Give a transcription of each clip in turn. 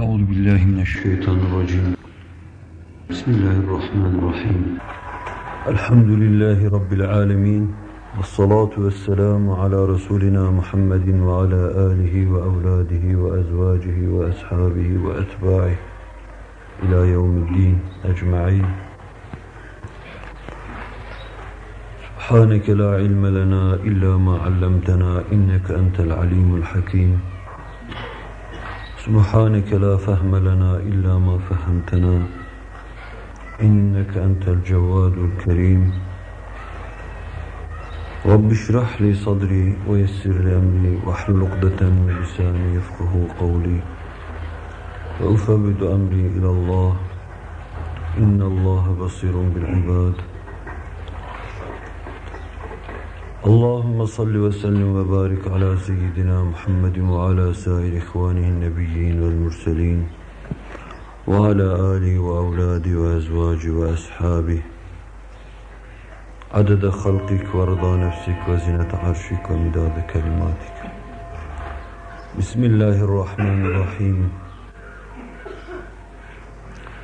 أعوذ بالله من الشيطان الرجيم. بسم الله الرحمن الرحيم. الحمد لله رب العالمين والصلاة والسلام على رسولنا محمد وعلى آله وأولاده وأزواجه وأصحابه وأتباعه إلى يوم الدين أجمعين. سبحانك لا علم لنا إلا ما علمتنا إنك أنت العليم الحكيم. سبحانك لا فهم لنا إلا ما فهمتنا. إنك أنت الجواد الكريم. رب اشرح لي صدري ويسر لي أمري واحلل عقدة من لساني يفقه قولي. وأفوض أمري إلى الله. إن الله بصير بالعباد. اللهم صل وسلم وبارك على سيدنا محمد وعلى سائر إخوانه النبيين والمرسلين وعلى آله وأولاده وأزواجه وأصحابه. عدد خلقك ورضا نفسك وزنة عرشك ومداد كلماتك. بسم الله الرحمن الرحيم.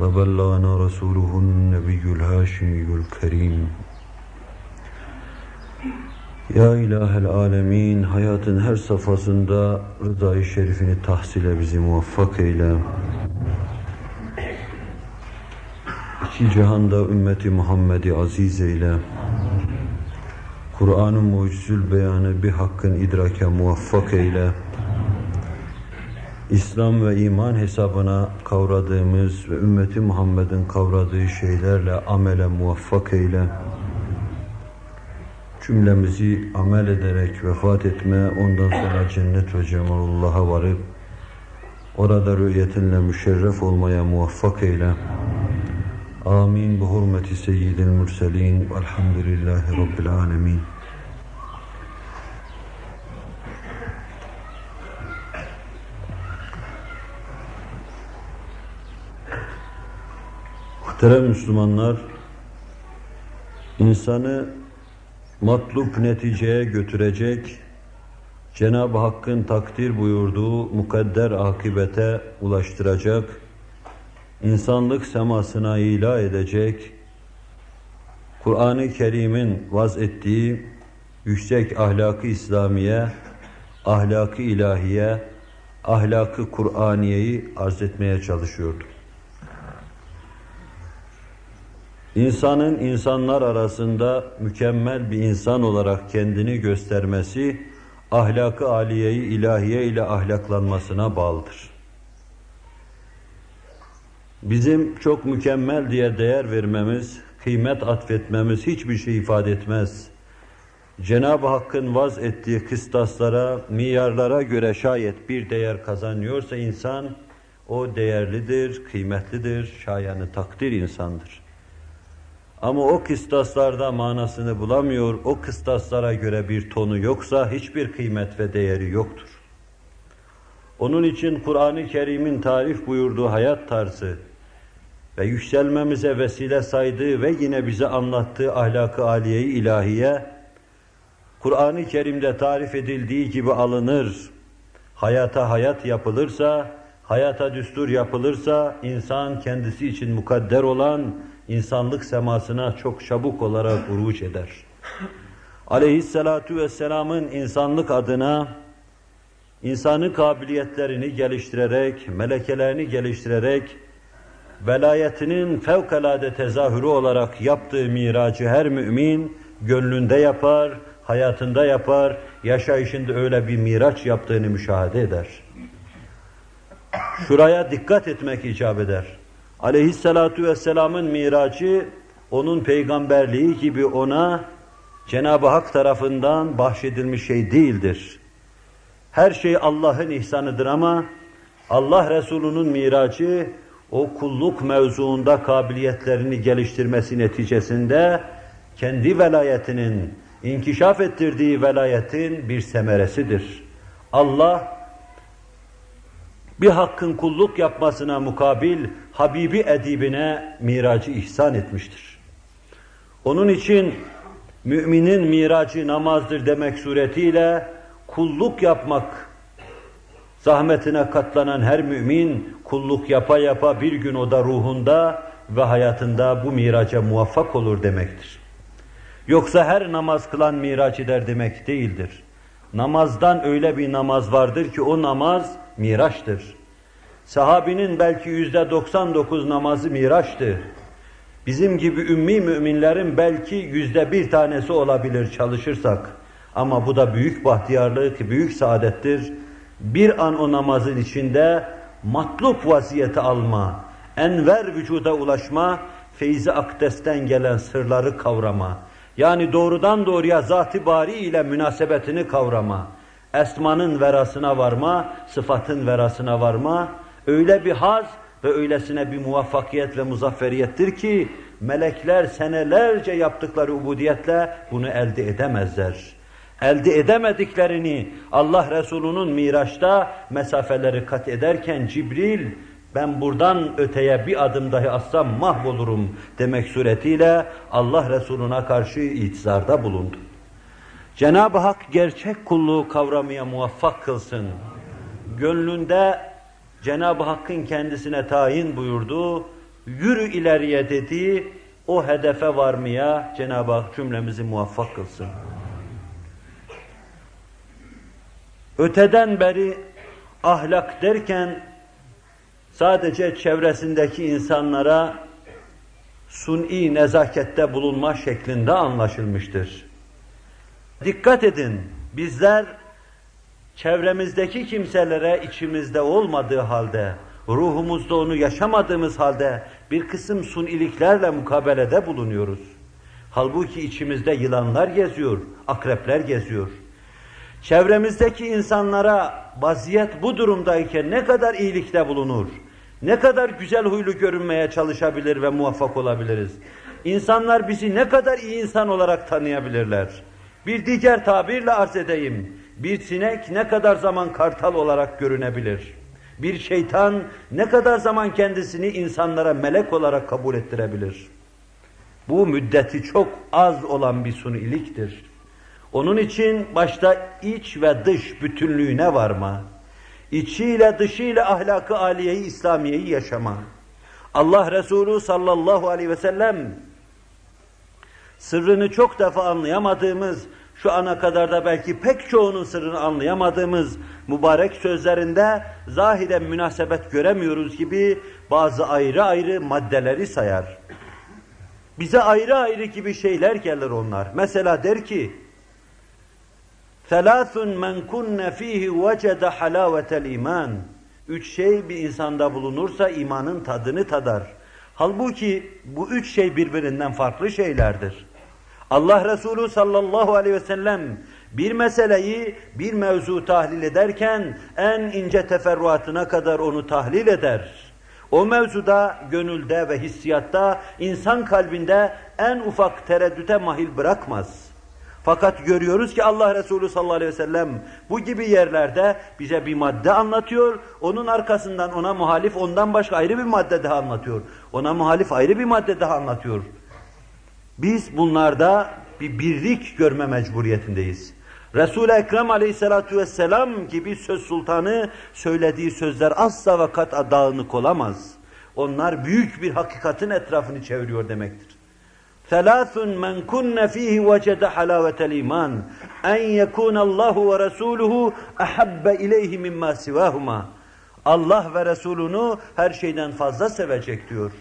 وبلغنا رسوله النبي الهاشمي الكريم Ya İlahel Alemin, hayatın her safhasında rızayı şerifini tahsile bizi muvaffak eyle. İki cihanda ümmeti Muhammed'i aziz eyle. Kur'an-ı mucizül beyanı bir hakkın idrake muvaffak eyle. İslam ve iman hesabına kavradığımız ve ümmeti Muhammed'in kavradığı şeylerle amele muvaffak eyle. Cümlemizi amel ederek vefat etme, ondan sonra cennet ve cemalullah'a varıp orada rüyetinle müşerref olmaya muvaffak eyle. Amin. Bu hurmeti seyyidil mürselin. Velhamdülillahi Rabbil alemin. Muhterem Müslümanlar, insanı matlup neticeye götürecek, Cenab-ı Hakk'ın takdir buyurduğu mukadder akibete ulaştıracak, insanlık semasına ila edecek, Kur'an-ı Kerim'in vaz ettiği yüksek ahlakı İslamiye, ahlakı ilahiye, ahlakı Kur'aniyeyi arz etmeye çalışıyordu. İnsanın insanlar arasında mükemmel bir insan olarak kendini göstermesi, ahlakı aliyeyi ilahiye ile ahlaklanmasına bağlıdır. Bizim çok mükemmel diye değer vermemiz, kıymet atfetmemiz hiçbir şey ifade etmez. Cenab-ı Hakk'ın vaz ettiği kıstaslara, miyarlara göre şayet bir değer kazanıyorsa insan, o değerlidir, kıymetlidir, şayanı takdir insandır. Ama o kıstaslarda manasını bulamıyor, o kıstaslara göre bir tonu yoksa hiçbir kıymet ve değeri yoktur. Onun için Kur'an-ı Kerim'in tarif buyurduğu hayat tarzı ve yükselmemize vesile saydığı ve yine bize anlattığı ahlakı aliyeyi ilahiye, Kur'an-ı Kerim'de tarif edildiği gibi alınır, hayata hayat yapılırsa, hayata düstur yapılırsa, insan kendisi için mukadder olan, insanlık semasına çok çabuk olarak uruç eder. Aleyhisselatu vesselamın insanlık adına insanı kabiliyetlerini geliştirerek, melekelerini geliştirerek, velayetinin fevkalade tezahürü olarak yaptığı miracı her mümin gönlünde yapar, hayatında yapar, yaşayışında öyle bir miraç yaptığını müşahede eder. Şuraya dikkat etmek icap eder. Aleyhissalatu vesselamın miracı, onun peygamberliği gibi ona Cenab-ı Hak tarafından bahşedilmiş şey değildir. Her şey Allah'ın ihsanıdır ama Allah Resulü'nün miracı o kulluk mevzuunda kabiliyetlerini geliştirmesi neticesinde kendi velayetinin, inkişaf ettirdiği velayetin bir semeresidir. Allah bir hakkın kulluk yapmasına mukabil Habibi edibine miracı ihsan etmiştir. Onun için müminin miracı namazdır demek suretiyle kulluk yapmak zahmetine katlanan her mümin kulluk yapa yapa bir gün o da ruhunda ve hayatında bu miraca muvaffak olur demektir. Yoksa her namaz kılan miraç eder demek değildir. Namazdan öyle bir namaz vardır ki o namaz miraçtır. Sahabinin belki yüzde 99 namazı miraçtı. Bizim gibi ümmi müminlerin belki yüzde bir tanesi olabilir çalışırsak. Ama bu da büyük bahtiyarlık, büyük saadettir. Bir an o namazın içinde matlup vaziyeti alma, enver vücuda ulaşma, feyzi akdesten gelen sırları kavrama. Yani doğrudan doğruya zat-ı bari ile münasebetini kavrama. Esmanın verasına varma, sıfatın verasına varma. Öyle bir haz ve öylesine bir muvaffakiyet ve muzafferiyettir ki melekler senelerce yaptıkları ubudiyetle bunu elde edemezler. Elde edemediklerini Allah Resulü'nün Miraç'ta mesafeleri kat ederken Cibril ben buradan öteye bir adım dahi assam mahvolurum demek suretiyle Allah Resulüne karşı itizarda bulundu. Cenab-ı Hak gerçek kulluğu kavramaya muvaffak kılsın. Gönlünde Cenab-ı Hakk'ın kendisine tayin buyurduğu, yürü ileriye dediği o hedefe varmaya Cenab-ı Hak cümlemizi muvaffak kılsın. Öteden beri ahlak derken sadece çevresindeki insanlara suni nezakette bulunma şeklinde anlaşılmıştır. Dikkat edin, bizler çevremizdeki kimselere içimizde olmadığı halde, ruhumuzda onu yaşamadığımız halde bir kısım suniliklerle mukabelede bulunuyoruz. Halbuki içimizde yılanlar geziyor, akrepler geziyor. Çevremizdeki insanlara vaziyet bu durumdayken ne kadar iyilikte bulunur, ne kadar güzel huylu görünmeye çalışabilir ve muvaffak olabiliriz. İnsanlar bizi ne kadar iyi insan olarak tanıyabilirler. Bir diğer tabirle arz edeyim. Bir sinek ne kadar zaman kartal olarak görünebilir? Bir şeytan ne kadar zaman kendisini insanlara melek olarak kabul ettirebilir? Bu müddeti çok az olan bir suniliktir. Onun için başta iç ve dış bütünlüğüne varma, içiyle dışıyla ahlakı aliyeyi, İslamiyeyi yaşama. Allah Resulü sallallahu aleyhi ve sellem sırrını çok defa anlayamadığımız, şu ana kadar da belki pek çoğunun sırrını anlayamadığımız mübarek sözlerinde zahiren münasebet göremiyoruz gibi bazı ayrı ayrı maddeleri sayar. Bize ayrı ayrı gibi şeyler gelir onlar. Mesela der ki, Selâthun men kunne fîhi vecede halâvetel iman. Üç şey bir insanda bulunursa imanın tadını tadar. Halbuki bu üç şey birbirinden farklı şeylerdir. Allah Resulü sallallahu aleyhi ve sellem bir meseleyi bir mevzu tahlil ederken en ince teferruatına kadar onu tahlil eder. O mevzuda gönülde ve hissiyatta insan kalbinde en ufak tereddüte mahil bırakmaz.'' Fakat görüyoruz ki Allah Resulü sallallahu aleyhi ve sellem bu gibi yerlerde bize bir madde anlatıyor. Onun arkasından ona muhalif ondan başka ayrı bir madde daha anlatıyor. Ona muhalif ayrı bir madde daha anlatıyor. Biz bunlarda bir birlik görme mecburiyetindeyiz. Resul-i Ekrem aleyhissalatu vesselam gibi söz sultanı söylediği sözler asla ve kat dağınık olamaz. Onlar büyük bir hakikatin etrafını çeviriyor demektir. ثلاث من كن فيه وجد حلاوة الإيمان أن يكون الله ورسوله أحب إليه مما سواهما Allah ve Resulünü her şeyden fazla sevecek diyor.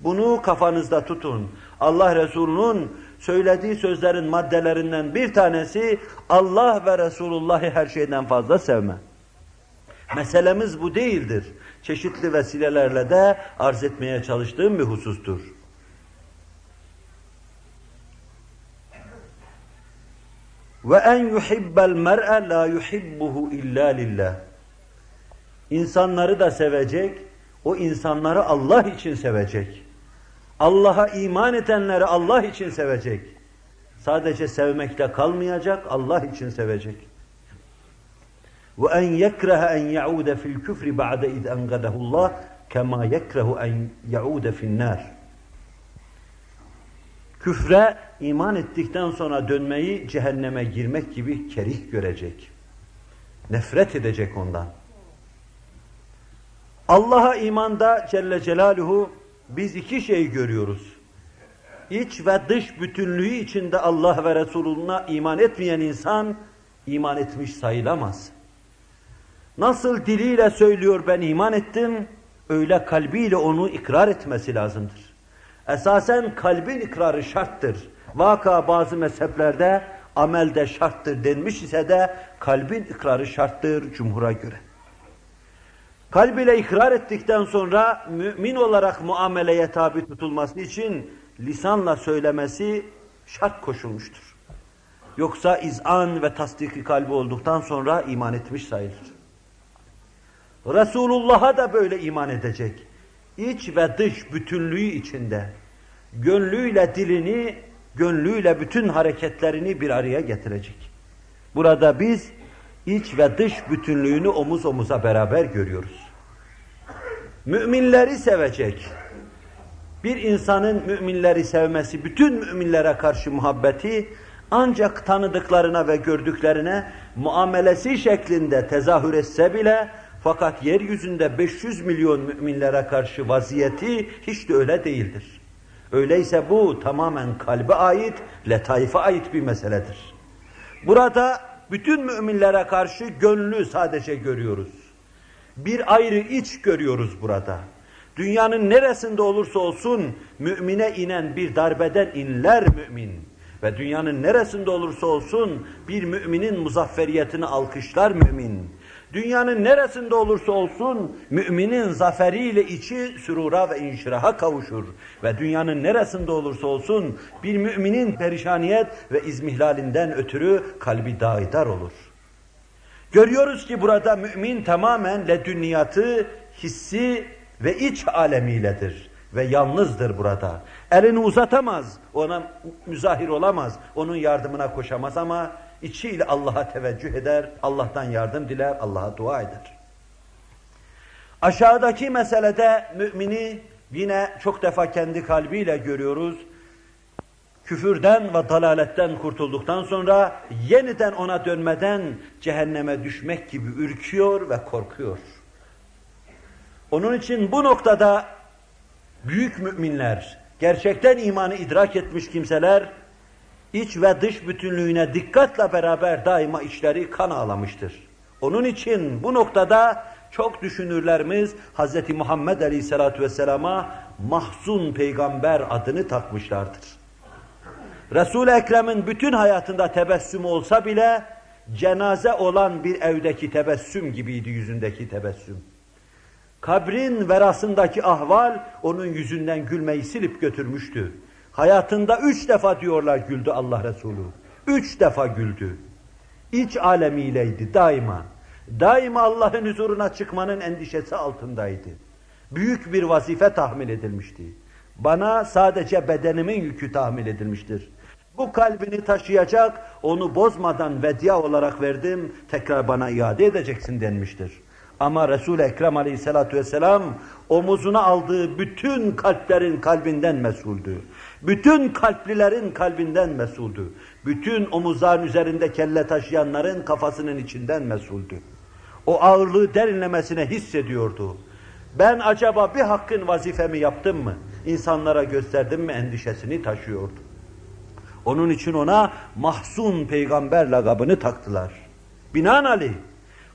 Bunu kafanızda tutun. Allah Resulü'nün söylediği sözlerin maddelerinden bir tanesi Allah ve Resulullah'ı her şeyden fazla sevme. Meselemiz bu değildir. Çeşitli vesilelerle de arz etmeye çalıştığım bir husustur. Ve en yuhibbel mer'e la yuhibbuhu illa lillah. İnsanları da sevecek, o insanları Allah için sevecek. Allah'a iman edenleri Allah için sevecek. Sadece sevmekle kalmayacak, Allah için sevecek. Ve en yekrehe en yaude fil küfri ba'de iz engadehullah kema yekrehu en yaude fin nar. Küfre iman ettikten sonra dönmeyi cehenneme girmek gibi kerih görecek. Nefret edecek ondan. Allah'a imanda Celle Celaluhu biz iki şey görüyoruz. İç ve dış bütünlüğü içinde Allah ve Resulüne iman etmeyen insan iman etmiş sayılamaz. Nasıl diliyle söylüyor ben iman ettim, öyle kalbiyle onu ikrar etmesi lazımdır. Esasen kalbin ikrarı şarttır. Vaka bazı mezheplerde amelde şarttır denmiş ise de kalbin ikrarı şarttır cumhura göre. Kalb ile ikrar ettikten sonra mümin olarak muameleye tabi tutulması için lisanla söylemesi şart koşulmuştur. Yoksa izan ve tasdiki kalbi olduktan sonra iman etmiş sayılır. Resulullah'a da böyle iman edecek. İç ve dış bütünlüğü içinde gönlüyle dilini, gönlüyle bütün hareketlerini bir araya getirecek. Burada biz iç ve dış bütünlüğünü omuz omuza beraber görüyoruz. Müminleri sevecek. Bir insanın müminleri sevmesi, bütün müminlere karşı muhabbeti ancak tanıdıklarına ve gördüklerine muamelesi şeklinde tezahür etse bile fakat yeryüzünde 500 milyon müminlere karşı vaziyeti hiç de öyle değildir. Öyleyse bu tamamen kalbe ait, letaife ait bir meseledir. Burada bütün müminlere karşı gönlü sadece görüyoruz. Bir ayrı iç görüyoruz burada. Dünyanın neresinde olursa olsun mümine inen bir darbeden inler mümin. Ve dünyanın neresinde olursa olsun bir müminin muzafferiyetini alkışlar mümin. Dünyanın neresinde olursa olsun müminin zaferiyle içi sürura ve inşiraha kavuşur. Ve dünyanın neresinde olursa olsun bir müminin perişaniyet ve izmihlalinden ötürü kalbi daidar olur. Görüyoruz ki burada mümin tamamen ledünniyatı, hissi ve iç alemiyledir. Ve yalnızdır burada. Elini uzatamaz, ona müzahir olamaz, onun yardımına koşamaz ama içiyle Allah'a teveccüh eder, Allah'tan yardım diler, Allah'a dua eder. Aşağıdaki meselede mümini yine çok defa kendi kalbiyle görüyoruz. Küfürden ve dalaletten kurtulduktan sonra yeniden ona dönmeden cehenneme düşmek gibi ürküyor ve korkuyor. Onun için bu noktada büyük müminler, gerçekten imanı idrak etmiş kimseler iç ve dış bütünlüğüne dikkatle beraber daima içleri kan ağlamıştır. Onun için bu noktada çok düşünürlerimiz Hz. Muhammed Aleyhisselatü Vesselam'a mahzun peygamber adını takmışlardır. Resul-i Ekrem'in bütün hayatında tebessüm olsa bile cenaze olan bir evdeki tebessüm gibiydi yüzündeki tebessüm. Kabrin verasındaki ahval onun yüzünden gülmeyi silip götürmüştü. Hayatında üç defa diyorlar güldü Allah Resulü. Üç defa güldü. İç alemiyleydi daima. Daima Allah'ın huzuruna çıkmanın endişesi altındaydı. Büyük bir vazife tahmin edilmişti. Bana sadece bedenimin yükü tahmin edilmiştir. Bu kalbini taşıyacak, onu bozmadan vedya olarak verdim, tekrar bana iade edeceksin denmiştir. Ama Resul-i Ekrem aleyhissalatu vesselam omuzuna aldığı bütün kalplerin kalbinden mesuldü. Bütün kalplilerin kalbinden mesuldü. Bütün omuzların üzerinde kelle taşıyanların kafasının içinden mesuldü. O ağırlığı derinlemesine hissediyordu. Ben acaba bir hakkın vazifemi yaptım mı? İnsanlara gösterdim mi endişesini taşıyordu. Onun için ona mahzun peygamber lakabını taktılar. Binaenaleyh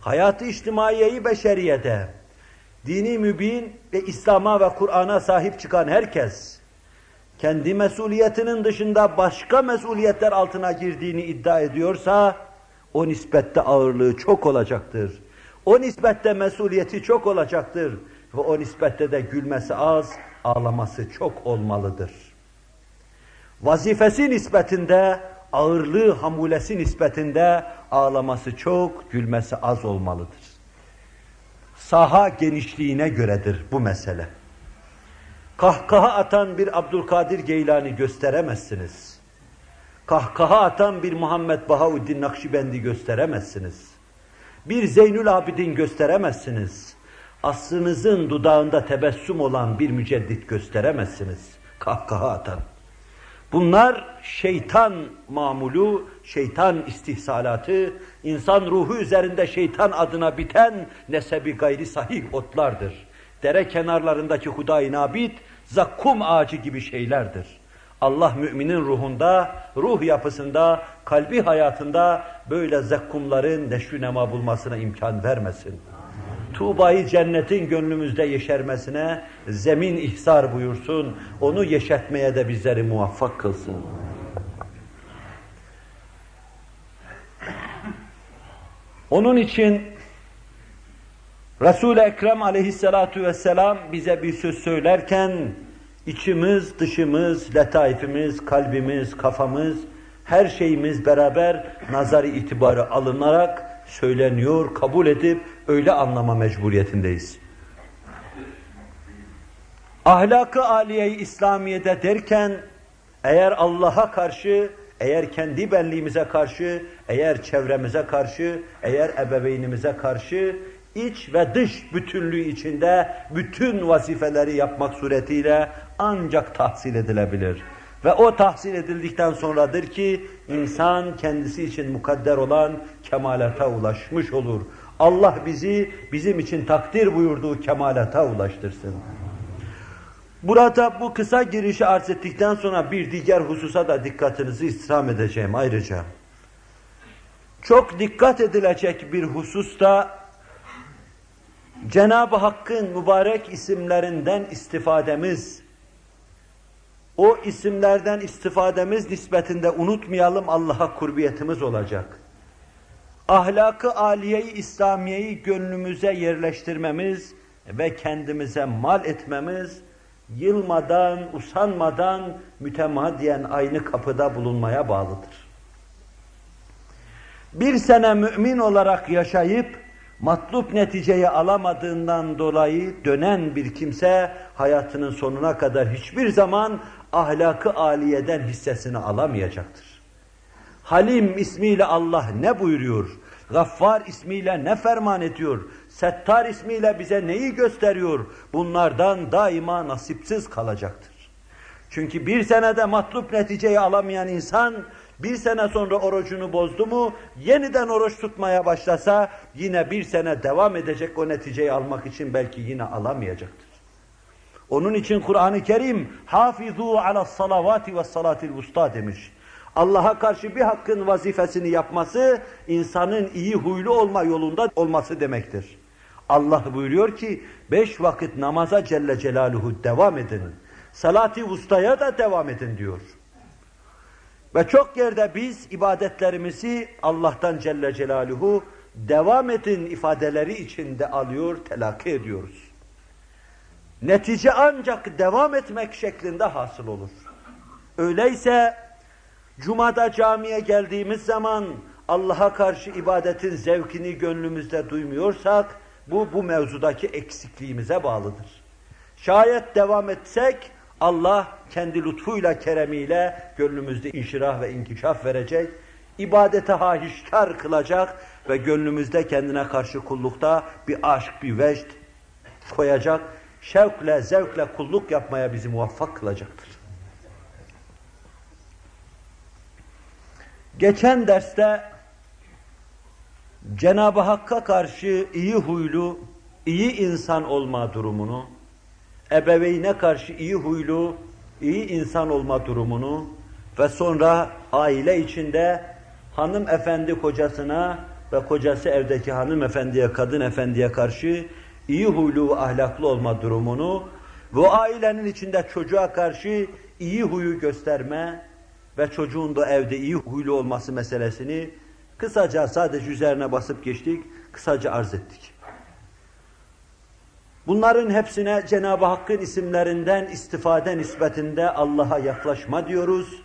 hayatı içtimaiyeyi beşeriyede dini mübin ve İslam'a ve Kur'an'a sahip çıkan herkes kendi mesuliyetinin dışında başka mesuliyetler altına girdiğini iddia ediyorsa o nispette ağırlığı çok olacaktır. O nispette mesuliyeti çok olacaktır ve o nispette de gülmesi az, ağlaması çok olmalıdır. Vazifesi nispetinde, ağırlığı hamulesi nispetinde ağlaması çok, gülmesi az olmalıdır. saha genişliğine göredir bu mesele. Kahkaha atan bir Abdülkadir Geylani gösteremezsiniz. Kahkaha atan bir Muhammed Bahauddin Nakşibendi gösteremezsiniz. Bir Zeynül Abidin gösteremezsiniz. Asrınızın dudağında tebessüm olan bir müceddit gösteremezsiniz. Kahkaha atan. Bunlar şeytan mamulu, şeytan istihsalatı, insan ruhu üzerinde şeytan adına biten nesebi gayri sahih otlardır. Dere kenarlarındaki huday nabit, zakkum ağacı gibi şeylerdir. Allah müminin ruhunda, ruh yapısında, kalbi hayatında böyle zakkumların neşvi nema bulmasına imkan vermesin. Tuğba'yı cennetin gönlümüzde yeşermesine zemin ihsar buyursun. Onu yeşertmeye de bizleri muvaffak kılsın. Onun için Resul-i Ekrem aleyhissalatu vesselam bize bir söz söylerken içimiz, dışımız, letaifimiz, kalbimiz, kafamız, her şeyimiz beraber nazari itibarı alınarak söyleniyor, kabul edip öyle anlama mecburiyetindeyiz. Ahlakı aliye-i İslamiye'de derken eğer Allah'a karşı, eğer kendi benliğimize karşı, eğer çevremize karşı, eğer ebeveynimize karşı iç ve dış bütünlüğü içinde bütün vazifeleri yapmak suretiyle ancak tahsil edilebilir. Ve o tahsil edildikten sonradır ki insan kendisi için mukadder olan kemalata ulaşmış olur. Allah bizi bizim için takdir buyurduğu kemalata ulaştırsın. Burada bu kısa girişi arz ettikten sonra bir diğer hususa da dikkatinizi istirham edeceğim ayrıca. Çok dikkat edilecek bir husus da Cenab-ı Hakk'ın mübarek isimlerinden istifademiz, o isimlerden istifademiz nispetinde unutmayalım Allah'a kurbiyetimiz olacak. Ahlakı aliyeyi İslamiyeyi gönlümüze yerleştirmemiz ve kendimize mal etmemiz, yılmadan, usanmadan mütemadiyen aynı kapıda bulunmaya bağlıdır. Bir sene mümin olarak yaşayıp, matlup neticeyi alamadığından dolayı dönen bir kimse hayatının sonuna kadar hiçbir zaman ahlakı aliyeden hissesini alamayacaktır. Halim ismiyle Allah ne buyuruyor? Gaffar ismiyle ne ferman ediyor? Settar ismiyle bize neyi gösteriyor? Bunlardan daima nasipsiz kalacaktır. Çünkü bir senede matlup neticeyi alamayan insan bir sene sonra orucunu bozdu mu yeniden oruç tutmaya başlasa yine bir sene devam edecek o neticeyi almak için belki yine alamayacaktır. Onun için Kur'an-ı Kerim hafizu ala salavati ve salatil vusta demiş. Allah'a karşı bir hakkın vazifesini yapması insanın iyi huylu olma yolunda olması demektir. Allah buyuruyor ki beş vakit namaza Celle Celaluhu devam edin. Salati ustaya da devam edin diyor. Ve çok yerde biz ibadetlerimizi Allah'tan Celle Celaluhu devam edin ifadeleri içinde alıyor, telakki ediyoruz. Netice ancak devam etmek şeklinde hasıl olur. Öyleyse Cuma'da camiye geldiğimiz zaman Allah'a karşı ibadetin zevkini gönlümüzde duymuyorsak bu bu mevzudaki eksikliğimize bağlıdır. Şayet devam etsek Allah kendi lütfuyla, keremiyle gönlümüzde inşirah ve inkişaf verecek, ibadete hahişkar kılacak ve gönlümüzde kendine karşı kullukta bir aşk, bir vecd koyacak, şevkle, zevkle kulluk yapmaya bizi muvaffak kılacaktır. Geçen derste Cenab-ı Hakk'a karşı iyi huylu, iyi insan olma durumunu, ebeveyne karşı iyi huylu, iyi insan olma durumunu ve sonra aile içinde hanım efendi kocasına ve kocası evdeki hanım efendiye, kadın efendiye karşı iyi huylu ve ahlaklı olma durumunu ve ailenin içinde çocuğa karşı iyi huyu gösterme ve çocuğun da evde iyi huylu olması meselesini kısaca sadece üzerine basıp geçtik, kısaca arz ettik. Bunların hepsine Cenab-ı Hakk'ın isimlerinden istifade nispetinde Allah'a yaklaşma diyoruz.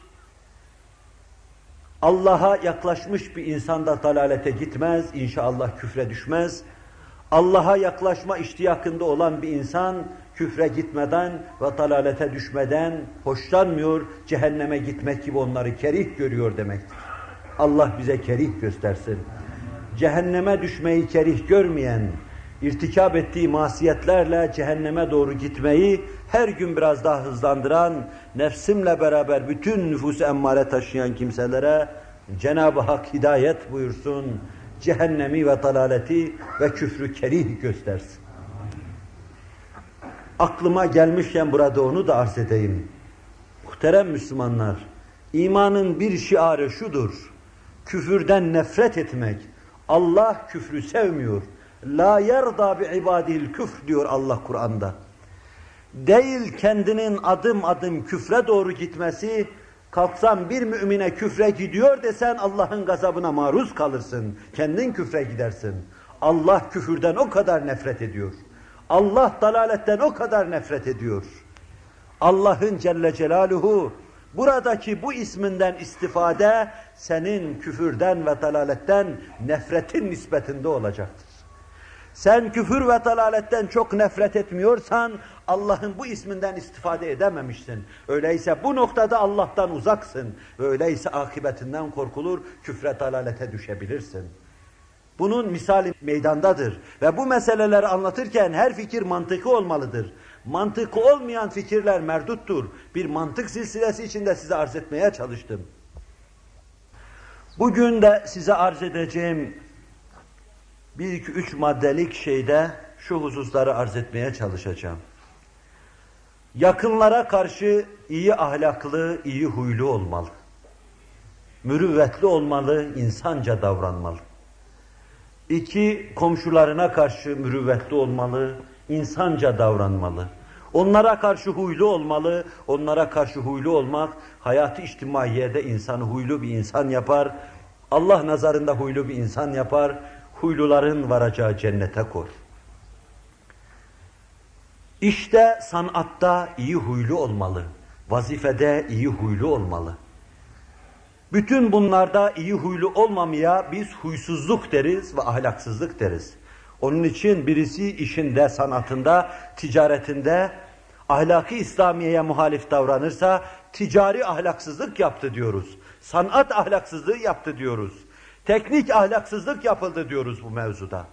Allah'a yaklaşmış bir insan da dalalete gitmez, inşallah küfre düşmez. Allah'a yaklaşma iştiyakında olan bir insan küfre gitmeden ve dalalete düşmeden hoşlanmıyor, cehenneme gitmek gibi onları kerih görüyor demektir. Allah bize kerih göstersin. Cehenneme düşmeyi kerih görmeyen, irtikap ettiği masiyetlerle cehenneme doğru gitmeyi her gün biraz daha hızlandıran, nefsimle beraber bütün nüfusu emmare taşıyan kimselere Cenab-ı Hak hidayet buyursun, cehennemi ve dalaleti ve küfrü kerih göstersin. Aklıma gelmişken burada onu da arz edeyim. Muhterem Müslümanlar, imanın bir şiarı şudur, küfürden nefret etmek. Allah küfrü sevmiyor. La yerda bi ibadil küfr diyor Allah Kur'an'da. Değil kendinin adım adım küfre doğru gitmesi, kalksan bir mümine küfre gidiyor desen Allah'ın gazabına maruz kalırsın. Kendin küfre gidersin. Allah küfürden o kadar nefret ediyor. Allah dalaletten o kadar nefret ediyor. Allah'ın Celle Celaluhu buradaki bu isminden istifade senin küfürden ve dalaletten nefretin nispetinde olacaktır. Sen küfür ve dalaletten çok nefret etmiyorsan Allah'ın bu isminden istifade edememişsin. Öyleyse bu noktada Allah'tan uzaksın. Öyleyse akıbetinden korkulur, küfre dalalete düşebilirsin. Bunun misali meydandadır. Ve bu meseleleri anlatırken her fikir mantıklı olmalıdır. Mantıklı olmayan fikirler merduttur. Bir mantık silsilesi içinde size arz etmeye çalıştım. Bugün de size arz edeceğim bir iki üç maddelik şeyde şu hususları arz etmeye çalışacağım. Yakınlara karşı iyi ahlaklı, iyi huylu olmalı. Mürüvvetli olmalı, insanca davranmalı. İki, komşularına karşı mürüvvetli olmalı, insanca davranmalı. Onlara karşı huylu olmalı, onlara karşı huylu olmak, hayatı içtimaiyede insanı huylu bir insan yapar, Allah nazarında huylu bir insan yapar, huyluların varacağı cennete kor. İşte sanatta iyi huylu olmalı, vazifede iyi huylu olmalı. Bütün bunlarda iyi huylu olmamaya biz huysuzluk deriz ve ahlaksızlık deriz. Onun için birisi işinde, sanatında, ticaretinde ahlaki İslamiye'ye muhalif davranırsa ticari ahlaksızlık yaptı diyoruz. Sanat ahlaksızlığı yaptı diyoruz. Teknik ahlaksızlık yapıldı diyoruz bu mevzuda.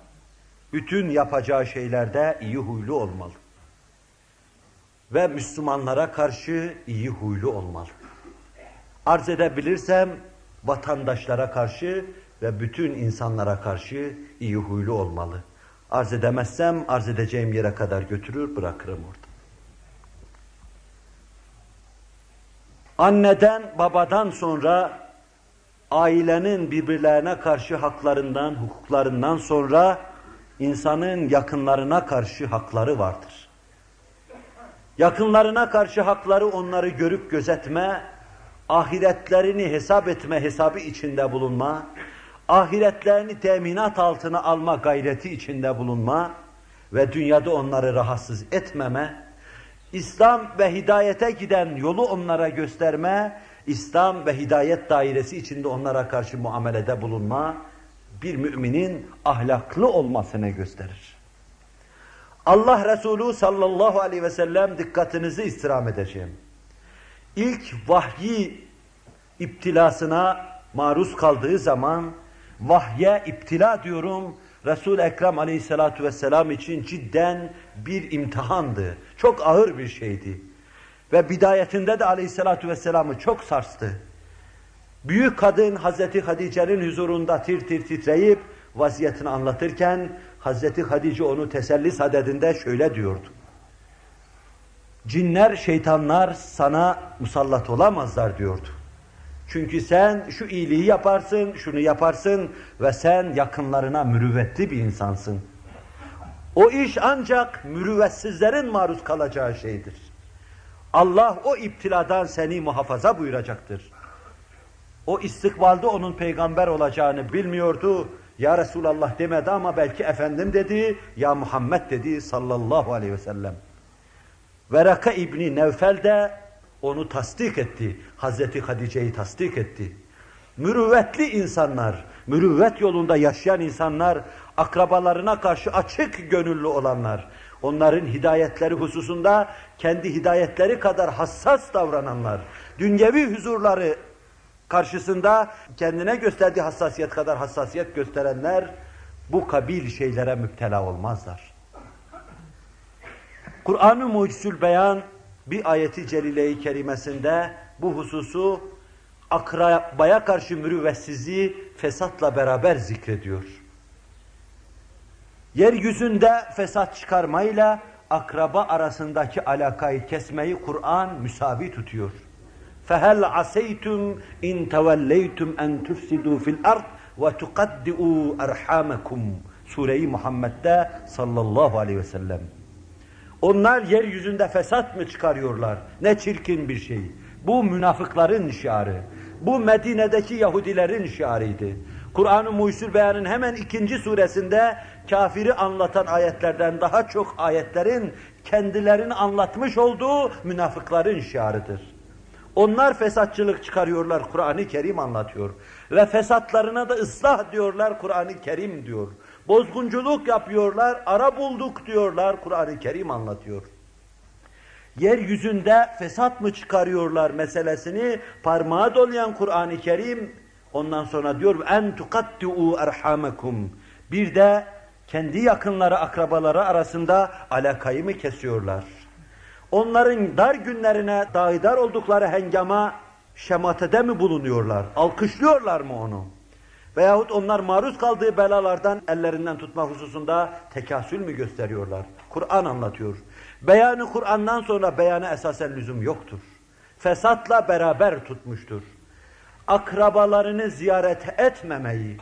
Bütün yapacağı şeylerde iyi huylu olmalı. Ve Müslümanlara karşı iyi huylu olmalı. Arz edebilirsem vatandaşlara karşı ve bütün insanlara karşı iyi huylu olmalı. Arz edemezsem arz edeceğim yere kadar götürür bırakırım orada. Anneden babadan sonra ailenin birbirlerine karşı haklarından, hukuklarından sonra insanın yakınlarına karşı hakları vardır. Yakınlarına karşı hakları onları görüp gözetme, ahiretlerini hesap etme hesabı içinde bulunma, ahiretlerini teminat altına alma gayreti içinde bulunma ve dünyada onları rahatsız etmeme, İslam ve hidayete giden yolu onlara gösterme, İslam ve hidayet dairesi içinde onlara karşı muamelede bulunma, bir müminin ahlaklı olmasını gösterir. Allah Resulü sallallahu aleyhi ve sellem dikkatinizi istirham edeceğim. İlk vahyi iptilasına maruz kaldığı zaman vahye iptila diyorum resul Ekrem aleyhissalatu vesselam için cidden bir imtihandı. Çok ağır bir şeydi. Ve bidayetinde de aleyhissalatu vesselamı çok sarstı. Büyük kadın Hazreti Hatice'nin huzurunda tir tir titreyip vaziyetini anlatırken Hazreti Hatice onu teselli sadedinde şöyle diyordu. Cinler, şeytanlar sana musallat olamazlar diyordu. Çünkü sen şu iyiliği yaparsın, şunu yaparsın ve sen yakınlarına mürüvvetli bir insansın. O iş ancak mürüvvetsizlerin maruz kalacağı şeydir. Allah o iptiladan seni muhafaza buyuracaktır. O istikbalde onun peygamber olacağını bilmiyordu. Ya Resulallah demedi ama belki efendim dedi, ya Muhammed dedi sallallahu aleyhi ve sellem. Veraka İbni Nevfel de onu tasdik etti. Hazreti Hadice'yi tasdik etti. Mürüvvetli insanlar, mürüvvet yolunda yaşayan insanlar, akrabalarına karşı açık gönüllü olanlar, onların hidayetleri hususunda kendi hidayetleri kadar hassas davrananlar, dünyevi huzurları karşısında kendine gösterdiği hassasiyet kadar hassasiyet gösterenler bu kabil şeylere müptela olmazlar. Kur'an-ı Mucizül Beyan bir ayeti celile-i kerimesinde bu hususu akrabaya karşı mürüvvetsizliği fesatla beraber zikrediyor. Yeryüzünde fesat çıkarmayla akraba arasındaki alakayı kesmeyi Kur'an müsavi tutuyor. فَهَلْ عَسَيْتُمْ اِنْ تَوَلَّيْتُمْ اَنْ تُفْسِدُوا فِي الْأَرْضِ وَتُقَدِّئُوا اَرْحَامَكُمْ Sure-i Muhammed'de sallallahu aleyhi ve sellem. Onlar yeryüzünde fesat mı çıkarıyorlar? Ne çirkin bir şey. Bu münafıkların şiarı. Bu Medine'deki Yahudilerin şiarıydı. Kur'an-ı Muhyüzül Beyan'ın hemen ikinci suresinde kafiri anlatan ayetlerden daha çok ayetlerin kendilerini anlatmış olduğu münafıkların şiarıdır. Onlar fesatçılık çıkarıyorlar, Kur'an-ı Kerim anlatıyor. Ve fesatlarına da ıslah diyorlar, Kur'an-ı Kerim diyor. Bozgunculuk yapıyorlar, ara bulduk diyorlar, Kur'an-ı Kerim anlatıyor. Yeryüzünde fesat mı çıkarıyorlar meselesini parmağa dolayan Kur'an-ı Kerim ondan sonra diyor en tukattiu erhamakum. Bir de kendi yakınları, akrabaları arasında alakayı mı kesiyorlar? Onların dar günlerine daidar oldukları hengama şematede mi bulunuyorlar? Alkışlıyorlar mı onu? Veyahut onlar maruz kaldığı belalardan ellerinden tutma hususunda tekasül mü gösteriyorlar? Kur'an anlatıyor. Beyanı Kur'an'dan sonra beyana esasen lüzum yoktur. Fesatla beraber tutmuştur Akrabalarını ziyaret etmemeyi,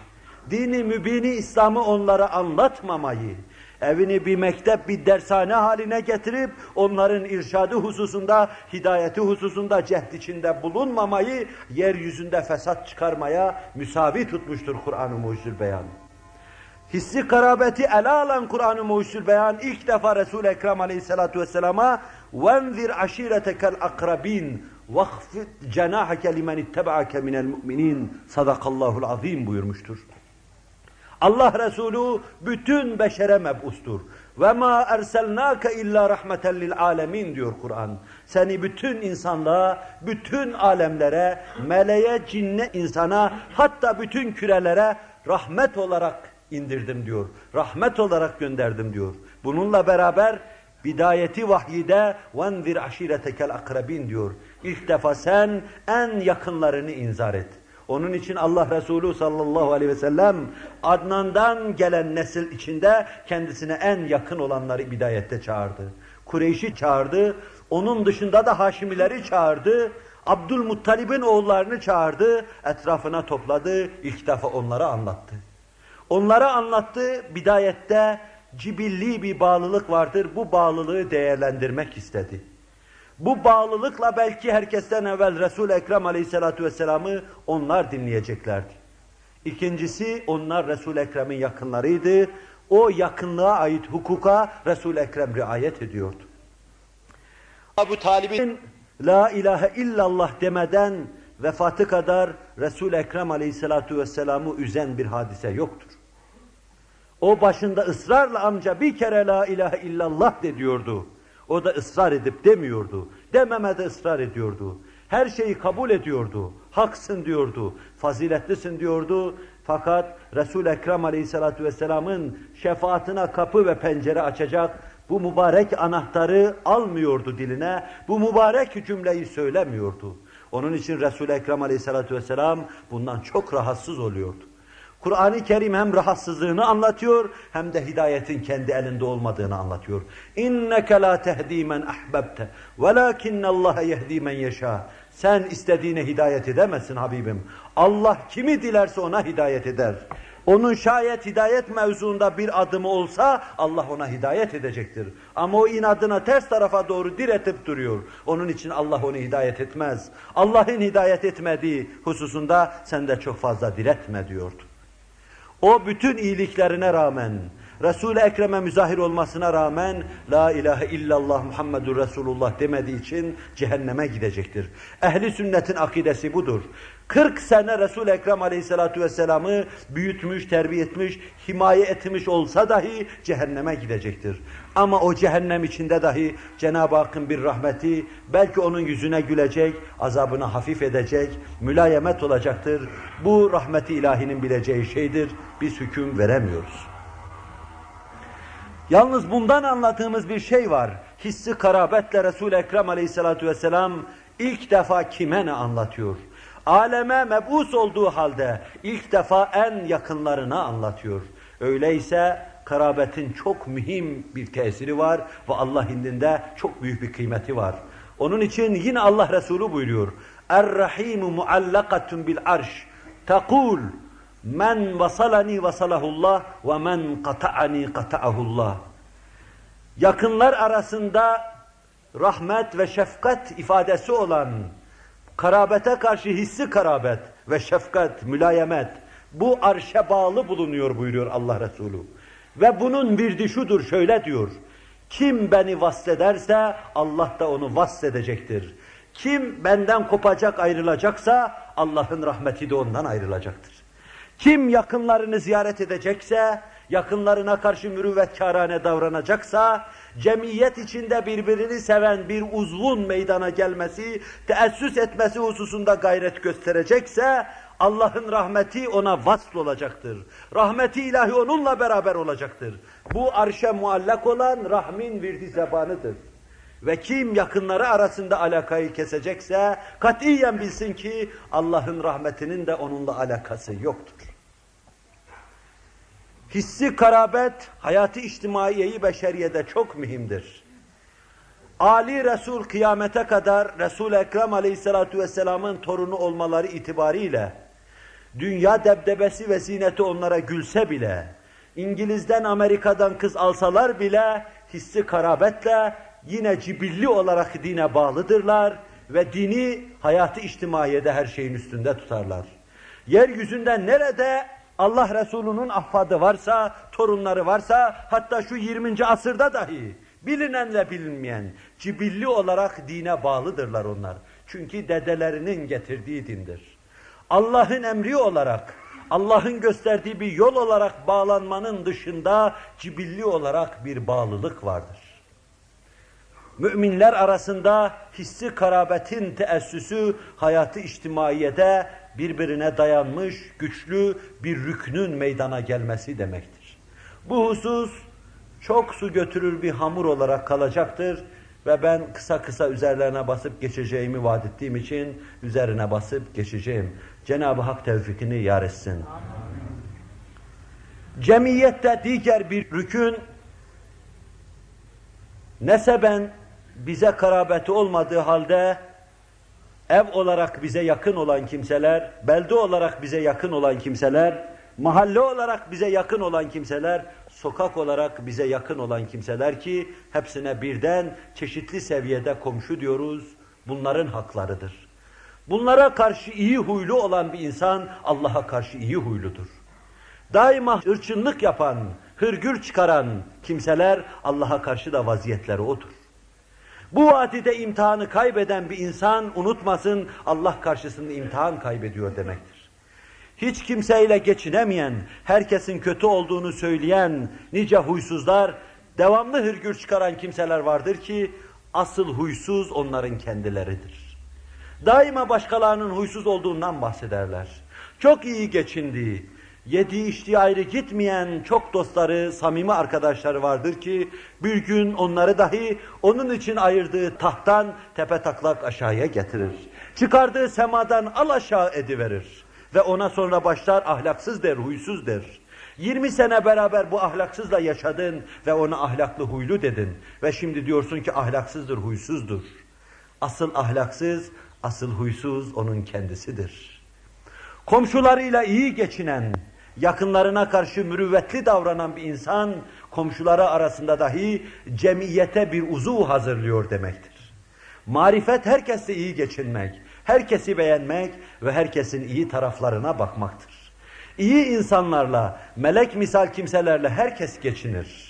dini mübini İslam'ı onlara anlatmamayı, evini bir mektep, bir dershane haline getirip onların irşadı hususunda, hidayeti hususunda cehd içinde bulunmamayı, yeryüzünde fesat çıkarmaya müsavi tutmuştur Kur'an-ı Mucizül Beyan. Hissi karabeti ele alan Kur'an-ı Mucizül Beyan ilk defa Resul-i Ekrem Aleyhisselatü Vesselam'a وَنْذِرْ عَشِيرَتَكَ الْاَقْرَب۪ينَ وَخْفِدْ جَنَاحَكَ لِمَنِ اتَّبَعَكَ مِنَ الْمُؤْمِنِينَ Sadakallahul azim buyurmuştur. Allah Resulü bütün beşere mebustur. Ve ma erselnake illa rahmeten lil alemin diyor Kur'an. Seni bütün insanlığa, bütün alemlere, meleğe, cinne, insana, hatta bütün kürelere rahmet olarak indirdim diyor. Rahmet olarak gönderdim diyor. Bununla beraber bidayeti vahyide وَنْذِرْ عَشِيرَتَكَ الْاَقْرَبِينَ diyor. İlk defa sen en yakınlarını inzar et. Onun için Allah Resulü sallallahu aleyhi ve sellem Adnan'dan gelen nesil içinde kendisine en yakın olanları bidayette çağırdı. Kureyş'i çağırdı, onun dışında da Haşimileri çağırdı, Abdülmuttalib'in oğullarını çağırdı, etrafına topladı, ilk defa onlara anlattı. Onlara anlattı, bidayette cibilli bir bağlılık vardır, bu bağlılığı değerlendirmek istedi. Bu bağlılıkla belki herkesten evvel Resul-i Ekrem aleyhissalatu vesselam'ı onlar dinleyeceklerdi. İkincisi onlar Resul-i Ekrem'in yakınlarıydı. O yakınlığa ait hukuka Resul-i Ekrem riayet ediyordu. Abu Talib'in La ilahe illallah demeden vefatı kadar Resul-i Ekrem aleyhissalatu vesselam'ı üzen bir hadise yoktur. O başında ısrarla amca bir kere la ilahe illallah de diyordu. O da ısrar edip demiyordu. Dememede ısrar ediyordu. Her şeyi kabul ediyordu. Haksın diyordu. Faziletlisin diyordu. Fakat Resul-i Ekrem Aleyhisselatü Vesselam'ın şefaatine kapı ve pencere açacak bu mübarek anahtarı almıyordu diline. Bu mübarek cümleyi söylemiyordu. Onun için Resul-i Ekrem Aleyhisselatü Vesselam bundan çok rahatsız oluyordu. Kur'an-ı Kerim hem rahatsızlığını anlatıyor hem de hidayetin kendi elinde olmadığını anlatıyor. İnneke la tehdi men ahbabte velakinne Allah yehdi men yeşâ. Sen istediğine hidayet edemezsin Habibim. Allah kimi dilerse ona hidayet eder. Onun şayet hidayet mevzuunda bir adımı olsa Allah ona hidayet edecektir. Ama o inadına ters tarafa doğru diretip duruyor. Onun için Allah onu hidayet etmez. Allah'ın hidayet etmediği hususunda sen de çok fazla diretme diyordu. O bütün iyiliklerine rağmen, Resul-i Ekrem'e müzahir olmasına rağmen La ilahe illallah Muhammedur Resulullah demediği için cehenneme gidecektir. Ehli sünnetin akidesi budur. 40 sene Resul-i Ekrem aleyhissalatu vesselam'ı büyütmüş, terbiye etmiş, himaye etmiş olsa dahi cehenneme gidecektir. Ama o cehennem içinde dahi Cenab-ı Hakk'ın bir rahmeti belki onun yüzüne gülecek, azabını hafif edecek, mülayemet olacaktır. Bu rahmeti ilahinin bileceği şeydir. Biz hüküm veremiyoruz. Yalnız bundan anladığımız bir şey var. Hissi karabetle Resul-i Ekrem aleyhissalatu vesselam ilk defa kime ne anlatıyor? Aleme mebus olduğu halde ilk defa en yakınlarına anlatıyor. Öyleyse karabetin çok mühim bir tesiri var ve Allah indinde çok büyük bir kıymeti var. Onun için yine Allah Resulü buyuruyor. Er-Rahimu muallakatun bil arş. Tekul men vasalani vasalahullah ve men kata'ani kata'ahullah. Yakınlar arasında rahmet ve şefkat ifadesi olan karabete karşı hissi karabet ve şefkat, mülayemet bu arşe bağlı bulunuyor buyuruyor Allah Resulü. Ve bunun virdi şudur şöyle diyor. Kim beni vasfederse Allah da onu vasfedecektir. Kim benden kopacak ayrılacaksa Allah'ın rahmeti de ondan ayrılacaktır. Kim yakınlarını ziyaret edecekse, yakınlarına karşı mürüvvetkârane davranacaksa, cemiyet içinde birbirini seven bir uzvun meydana gelmesi, teessüs etmesi hususunda gayret gösterecekse, Allah'ın rahmeti ona vasıl olacaktır. Rahmeti ilahi onunla beraber olacaktır. Bu arşe muallak olan rahmin virdi zebanıdır. Ve kim yakınları arasında alakayı kesecekse katiyen bilsin ki Allah'ın rahmetinin de onunla alakası yoktur. Hissi karabet hayatı içtimaiyeyi beşeriyede çok mühimdir. Ali Resul kıyamete kadar Resul-i Ekrem aleyhissalatu vesselamın torunu olmaları itibariyle dünya debdebesi ve zineti onlara gülse bile, İngiliz'den Amerika'dan kız alsalar bile hissi karabetle yine cibilli olarak dine bağlıdırlar ve dini hayatı içtimaiyede her şeyin üstünde tutarlar. Yeryüzünde nerede Allah Resulü'nün ahfadı varsa, torunları varsa, hatta şu 20. asırda dahi bilinenle bilinmeyen, cibilli olarak dine bağlıdırlar onlar. Çünkü dedelerinin getirdiği dindir. Allah'ın emri olarak, Allah'ın gösterdiği bir yol olarak bağlanmanın dışında cibilli olarak bir bağlılık vardır. Müminler arasında hissi karabetin teessüsü hayatı içtimaiyede birbirine dayanmış güçlü bir rüknün meydana gelmesi demektir. Bu husus çok su götürür bir hamur olarak kalacaktır ve ben kısa kısa üzerlerine basıp geçeceğimi vaat ettiğim için üzerine basıp geçeceğim. Cenab-ı Hak tevfikini yar etsin. Cemiyette diğer bir rükün neseben bize karabeti olmadığı halde ev olarak bize yakın olan kimseler, belde olarak bize yakın olan kimseler, mahalle olarak bize yakın olan kimseler, sokak olarak bize yakın olan kimseler ki hepsine birden çeşitli seviyede komşu diyoruz, bunların haklarıdır. Bunlara karşı iyi huylu olan bir insan Allah'a karşı iyi huyludur. Daima ırçınlık yapan, hırgür çıkaran kimseler Allah'a karşı da vaziyetleri odur. Bu vadide imtihanı kaybeden bir insan unutmasın Allah karşısında imtihan kaybediyor demektir. Hiç kimseyle geçinemeyen, herkesin kötü olduğunu söyleyen nice huysuzlar, devamlı hırgür çıkaran kimseler vardır ki asıl huysuz onların kendileridir. Daima başkalarının huysuz olduğundan bahsederler. Çok iyi geçindiği, yediği içtiği ayrı gitmeyen çok dostları, samimi arkadaşları vardır ki bir gün onları dahi onun için ayırdığı tahttan tepe taklak aşağıya getirir. Çıkardığı semadan al aşağı ediverir. Ve ona sonra başlar ahlaksız der, huysuz der. 20 sene beraber bu ahlaksızla yaşadın ve ona ahlaklı huylu dedin. Ve şimdi diyorsun ki ahlaksızdır, huysuzdur. Asıl ahlaksız, asıl huysuz onun kendisidir. Komşularıyla iyi geçinen, yakınlarına karşı mürüvvetli davranan bir insan, komşuları arasında dahi cemiyete bir uzuv hazırlıyor demektir. Marifet herkesle iyi geçinmek, herkesi beğenmek ve herkesin iyi taraflarına bakmaktır. İyi insanlarla, melek misal kimselerle herkes geçinir.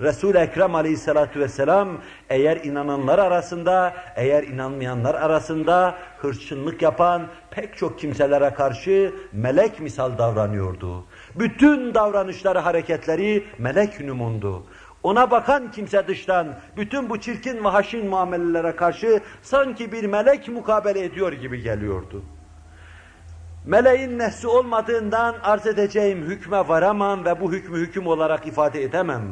Resul-i Ekrem aleyhissalatu vesselam eğer inananlar arasında, eğer inanmayanlar arasında hırçınlık yapan pek çok kimselere karşı melek misal davranıyordu. Bütün davranışları, hareketleri melek numundu. Ona bakan kimse dıştan bütün bu çirkin ve haşin muamelelere karşı sanki bir melek mukabele ediyor gibi geliyordu. Meleğin nesli olmadığından arz edeceğim hükme varamam ve bu hükmü hüküm olarak ifade edemem.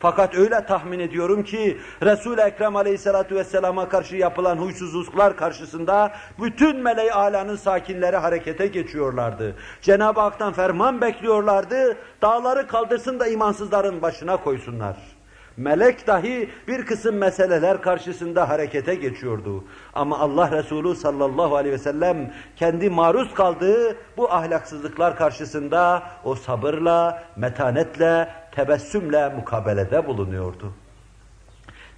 Fakat öyle tahmin ediyorum ki Resul-i Ekrem aleyhissalatu vesselama karşı yapılan huysuzluklar karşısında bütün meleği alanın sakinleri harekete geçiyorlardı. Cenab-ı Hak'tan ferman bekliyorlardı. Dağları kaldırsın da imansızların başına koysunlar. Melek dahi bir kısım meseleler karşısında harekete geçiyordu. Ama Allah Resulü sallallahu aleyhi ve sellem kendi maruz kaldığı bu ahlaksızlıklar karşısında o sabırla, metanetle, tebessümle mukabelede bulunuyordu.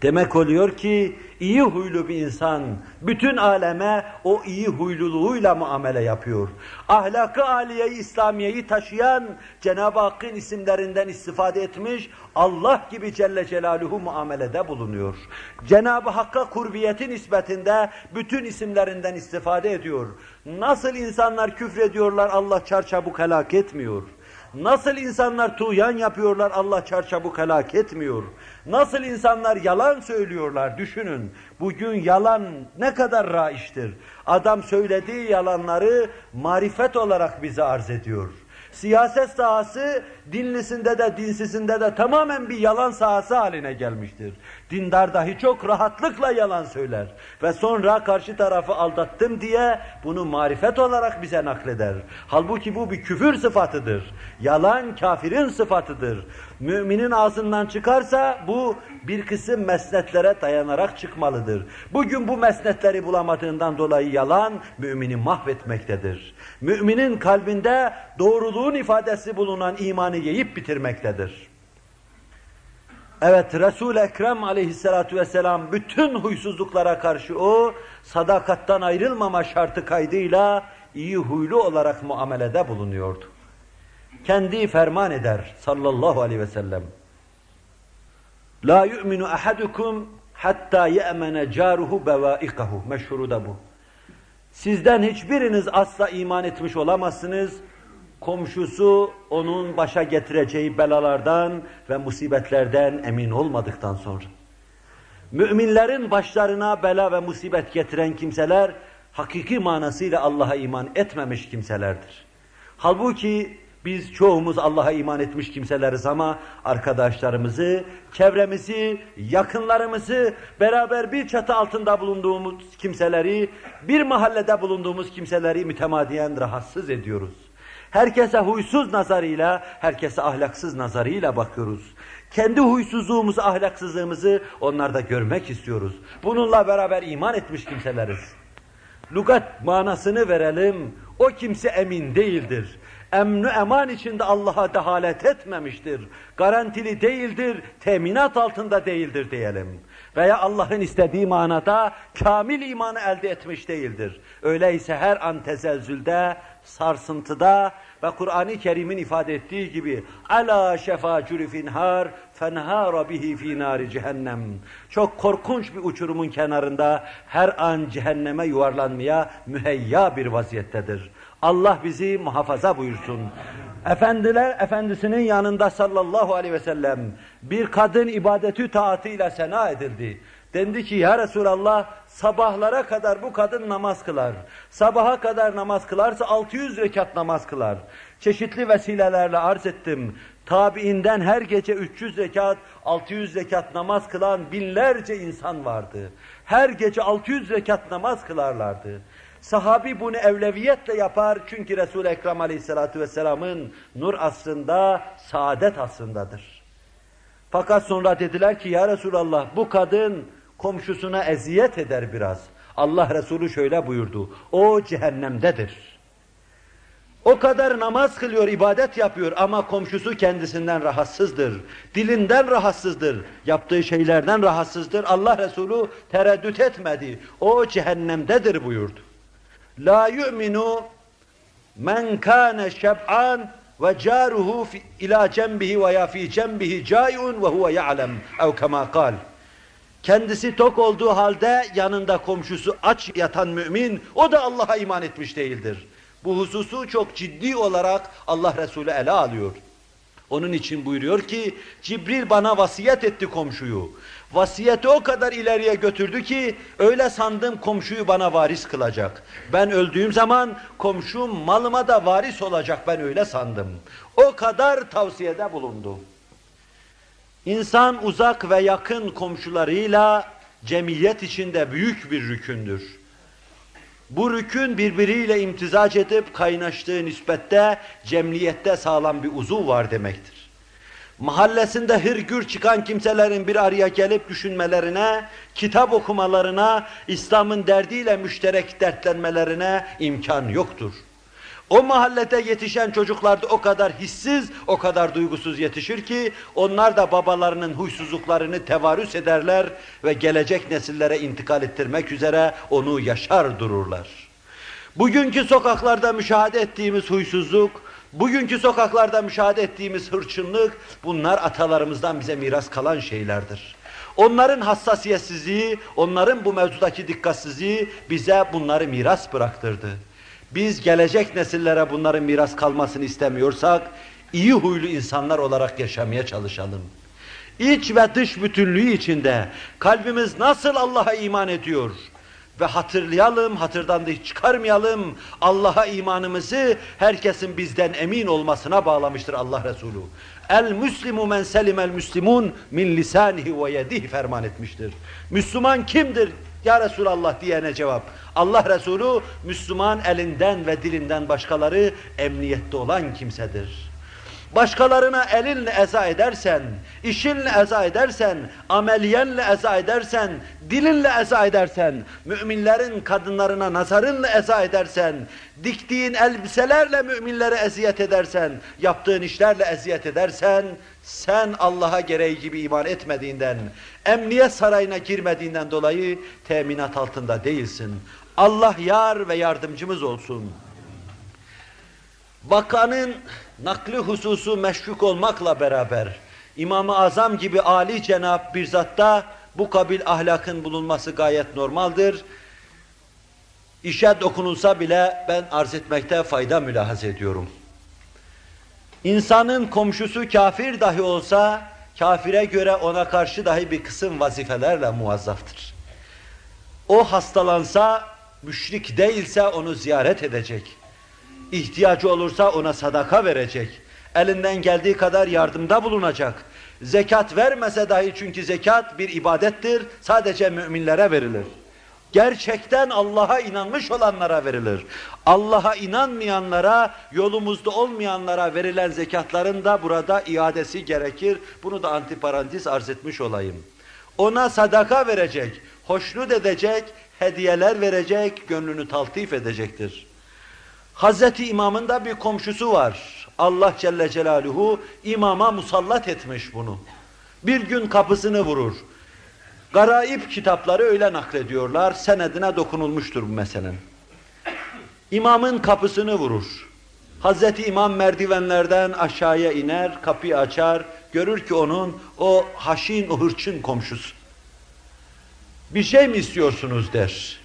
Demek oluyor ki iyi huylu bir insan bütün aleme o iyi huyluluğuyla muamele yapıyor. Ahlakı aliyeyi, İslamiyeyi taşıyan Cenab-ı Hakk'ın isimlerinden istifade etmiş Allah gibi Celle Celaluhu muamelede bulunuyor. Cenab-ı Hakk'a kurbiyeti nispetinde bütün isimlerinden istifade ediyor. Nasıl insanlar küfrediyorlar Allah çarçabuk helak etmiyor. Nasıl insanlar tuğyan yapıyorlar Allah çarçabuk helak etmiyor. Nasıl insanlar yalan söylüyorlar düşünün. Bugün yalan ne kadar raiştir. Adam söylediği yalanları marifet olarak bize arz ediyor. Siyaset sahası dinlisinde de dinsizinde de tamamen bir yalan sahası haline gelmiştir. Dindar dahi çok rahatlıkla yalan söyler. Ve sonra karşı tarafı aldattım diye bunu marifet olarak bize nakleder. Halbuki bu bir küfür sıfatıdır. Yalan kafirin sıfatıdır. Müminin ağzından çıkarsa bu bir kısım mesnetlere dayanarak çıkmalıdır. Bugün bu mesnetleri bulamadığından dolayı yalan mümini mahvetmektedir. Müminin kalbinde doğruluğun ifadesi bulunan imanı yiyip bitirmektedir. Evet Resul-i Ekrem aleyhissalatu vesselam bütün huysuzluklara karşı o sadakattan ayrılmama şartı kaydıyla iyi huylu olarak muamelede bulunuyordu. Kendi ferman eder sallallahu aleyhi ve sellem. La yu'minu ahadukum hatta ye'mene caruhu bevaikahu. Meşhuru da bu. Sizden hiçbiriniz asla iman etmiş olamazsınız komşusu onun başa getireceği belalardan ve musibetlerden emin olmadıktan sonra. Müminlerin başlarına bela ve musibet getiren kimseler hakiki manasıyla Allah'a iman etmemiş kimselerdir. Halbuki biz çoğumuz Allah'a iman etmiş kimseleriz ama arkadaşlarımızı, çevremizi, yakınlarımızı, beraber bir çatı altında bulunduğumuz kimseleri, bir mahallede bulunduğumuz kimseleri mütemadiyen rahatsız ediyoruz. Herkese huysuz nazarıyla, herkese ahlaksız nazarıyla bakıyoruz. Kendi huysuzluğumuzu, ahlaksızlığımızı onlarda görmek istiyoruz. Bununla beraber iman etmiş kimseleriz. Lugat manasını verelim. O kimse emin değildir. Emnu eman içinde Allah'a dehalet etmemiştir. Garantili değildir, teminat altında değildir diyelim. Veya Allah'ın istediği manada kamil imanı elde etmiş değildir. Öyleyse her an tezelzülde, sarsıntıda ve Kur'an-ı Kerim'in ifade ettiği gibi ala şefa cürifin har fenhara bihi fi nari cehennem. Çok korkunç bir uçurumun kenarında her an cehenneme yuvarlanmaya müheyya bir vaziyettedir. Allah bizi muhafaza buyursun. Efendiler efendisinin yanında sallallahu aleyhi ve sellem bir kadın ibadeti taatıyla sena edildi. Dendi ki ya Resulallah sabahlara kadar bu kadın namaz kılar. Sabaha kadar namaz kılarsa 600 rekat namaz kılar. Çeşitli vesilelerle arz ettim. Tabiinden her gece 300 rekat, 600 rekat namaz kılan binlerce insan vardı. Her gece 600 rekat namaz kılarlardı. Sahabi bunu evleviyetle yapar çünkü Resul-i Ekrem Aleyhisselatü Vesselam'ın nur asrında, saadet asrındadır. Fakat sonra dediler ki ya Resulallah bu kadın komşusuna eziyet eder biraz. Allah Resulü şöyle buyurdu. O cehennemdedir. O kadar namaz kılıyor, ibadet yapıyor ama komşusu kendisinden rahatsızdır. Dilinden rahatsızdır. Yaptığı şeylerden rahatsızdır. Allah Resulü tereddüt etmedi. O cehennemdedir buyurdu. La yu'minu men kana şeb'an ve caruhu ila cembihi ve ya fi cembihi caiun ve huve ya'lem ev kema kal. Kendisi tok olduğu halde yanında komşusu aç yatan mümin o da Allah'a iman etmiş değildir. Bu hususu çok ciddi olarak Allah Resulü ele alıyor. Onun için buyuruyor ki Cibril bana vasiyet etti komşuyu. Vasiyeti o kadar ileriye götürdü ki öyle sandım komşuyu bana varis kılacak. Ben öldüğüm zaman komşum malıma da varis olacak ben öyle sandım. O kadar tavsiyede bulundu. İnsan uzak ve yakın komşularıyla cemiyet içinde büyük bir rükündür. Bu rükün birbiriyle imtizac edip kaynaştığı nispette cemiyette sağlam bir uzuv var demektir mahallesinde hırgür çıkan kimselerin bir araya gelip düşünmelerine, kitap okumalarına, İslam'ın derdiyle müşterek dertlenmelerine imkan yoktur. O mahallede yetişen çocuklar da o kadar hissiz, o kadar duygusuz yetişir ki onlar da babalarının huysuzluklarını tevarüs ederler ve gelecek nesillere intikal ettirmek üzere onu yaşar dururlar. Bugünkü sokaklarda müşahede ettiğimiz huysuzluk, Bugünkü sokaklarda müşahede ettiğimiz hırçınlık, bunlar atalarımızdan bize miras kalan şeylerdir. Onların hassasiyetsizliği, onların bu mevzudaki dikkatsizliği bize bunları miras bıraktırdı. Biz gelecek nesillere bunların miras kalmasını istemiyorsak, iyi huylu insanlar olarak yaşamaya çalışalım. İç ve dış bütünlüğü içinde kalbimiz nasıl Allah'a iman ediyor? Ve hatırlayalım, hatırdan da hiç çıkarmayalım. Allah'a imanımızı herkesin bizden emin olmasına bağlamıştır Allah Resulü. El müslimu men selimel müslimun min lisanihi ve yedihi ferman etmiştir. Müslüman kimdir ya Resulallah diyene cevap. Allah Resulü Müslüman elinden ve dilinden başkaları emniyette olan kimsedir. Başkalarına elinle eza edersen, işinle eza edersen, ameliyenle eza edersen, dilinle eza edersen, müminlerin kadınlarına nazarınla eza edersen, diktiğin elbiselerle müminlere eziyet edersen, yaptığın işlerle eziyet edersen, sen Allah'a gereği gibi iman etmediğinden, emniyet sarayına girmediğinden dolayı teminat altında değilsin. Allah yar ve yardımcımız olsun. Bakanın nakli hususu meşkuk olmakla beraber İmam-ı Azam gibi Ali cenab bir zatta bu kabil ahlakın bulunması gayet normaldir. İşe dokunulsa bile ben arz etmekte fayda mülahaz ediyorum. İnsanın komşusu kafir dahi olsa, kafire göre ona karşı dahi bir kısım vazifelerle muvazzaftır. O hastalansa, müşrik değilse onu ziyaret edecek İhtiyacı olursa ona sadaka verecek. Elinden geldiği kadar yardımda bulunacak. Zekat vermese dahi çünkü zekat bir ibadettir. Sadece müminlere verilir. Gerçekten Allah'a inanmış olanlara verilir. Allah'a inanmayanlara, yolumuzda olmayanlara verilen zekatların da burada iadesi gerekir. Bunu da antiparantez arz etmiş olayım. Ona sadaka verecek, hoşnut edecek, hediyeler verecek, gönlünü taltif edecektir. Hazreti İmam'ın da bir komşusu var. Allah Celle Celaluhu imama musallat etmiş bunu. Bir gün kapısını vurur. Garaip kitapları öyle naklediyorlar. Senedine dokunulmuştur bu meselen. İmamın kapısını vurur. Hazreti İmam merdivenlerden aşağıya iner, kapıyı açar, görür ki onun o haşin, o hırçın komşusu. Bir şey mi istiyorsunuz der.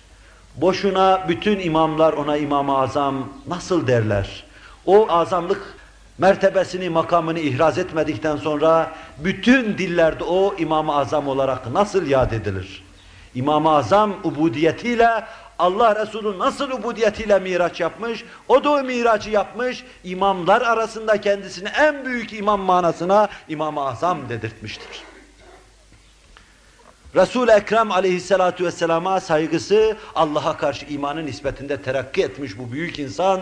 Boşuna bütün imamlar ona İmam-ı Azam nasıl derler? O azamlık mertebesini, makamını ihraz etmedikten sonra bütün dillerde o İmam-ı Azam olarak nasıl yad edilir? İmam-ı Azam ubudiyetiyle Allah Resulü nasıl ubudiyetiyle miraç yapmış, o da o miracı yapmış, imamlar arasında kendisini en büyük imam manasına İmam-ı Azam dedirtmiştir. Resul-i Ekrem aleyhissalatu vesselama saygısı Allah'a karşı imanın nispetinde terakki etmiş bu büyük insan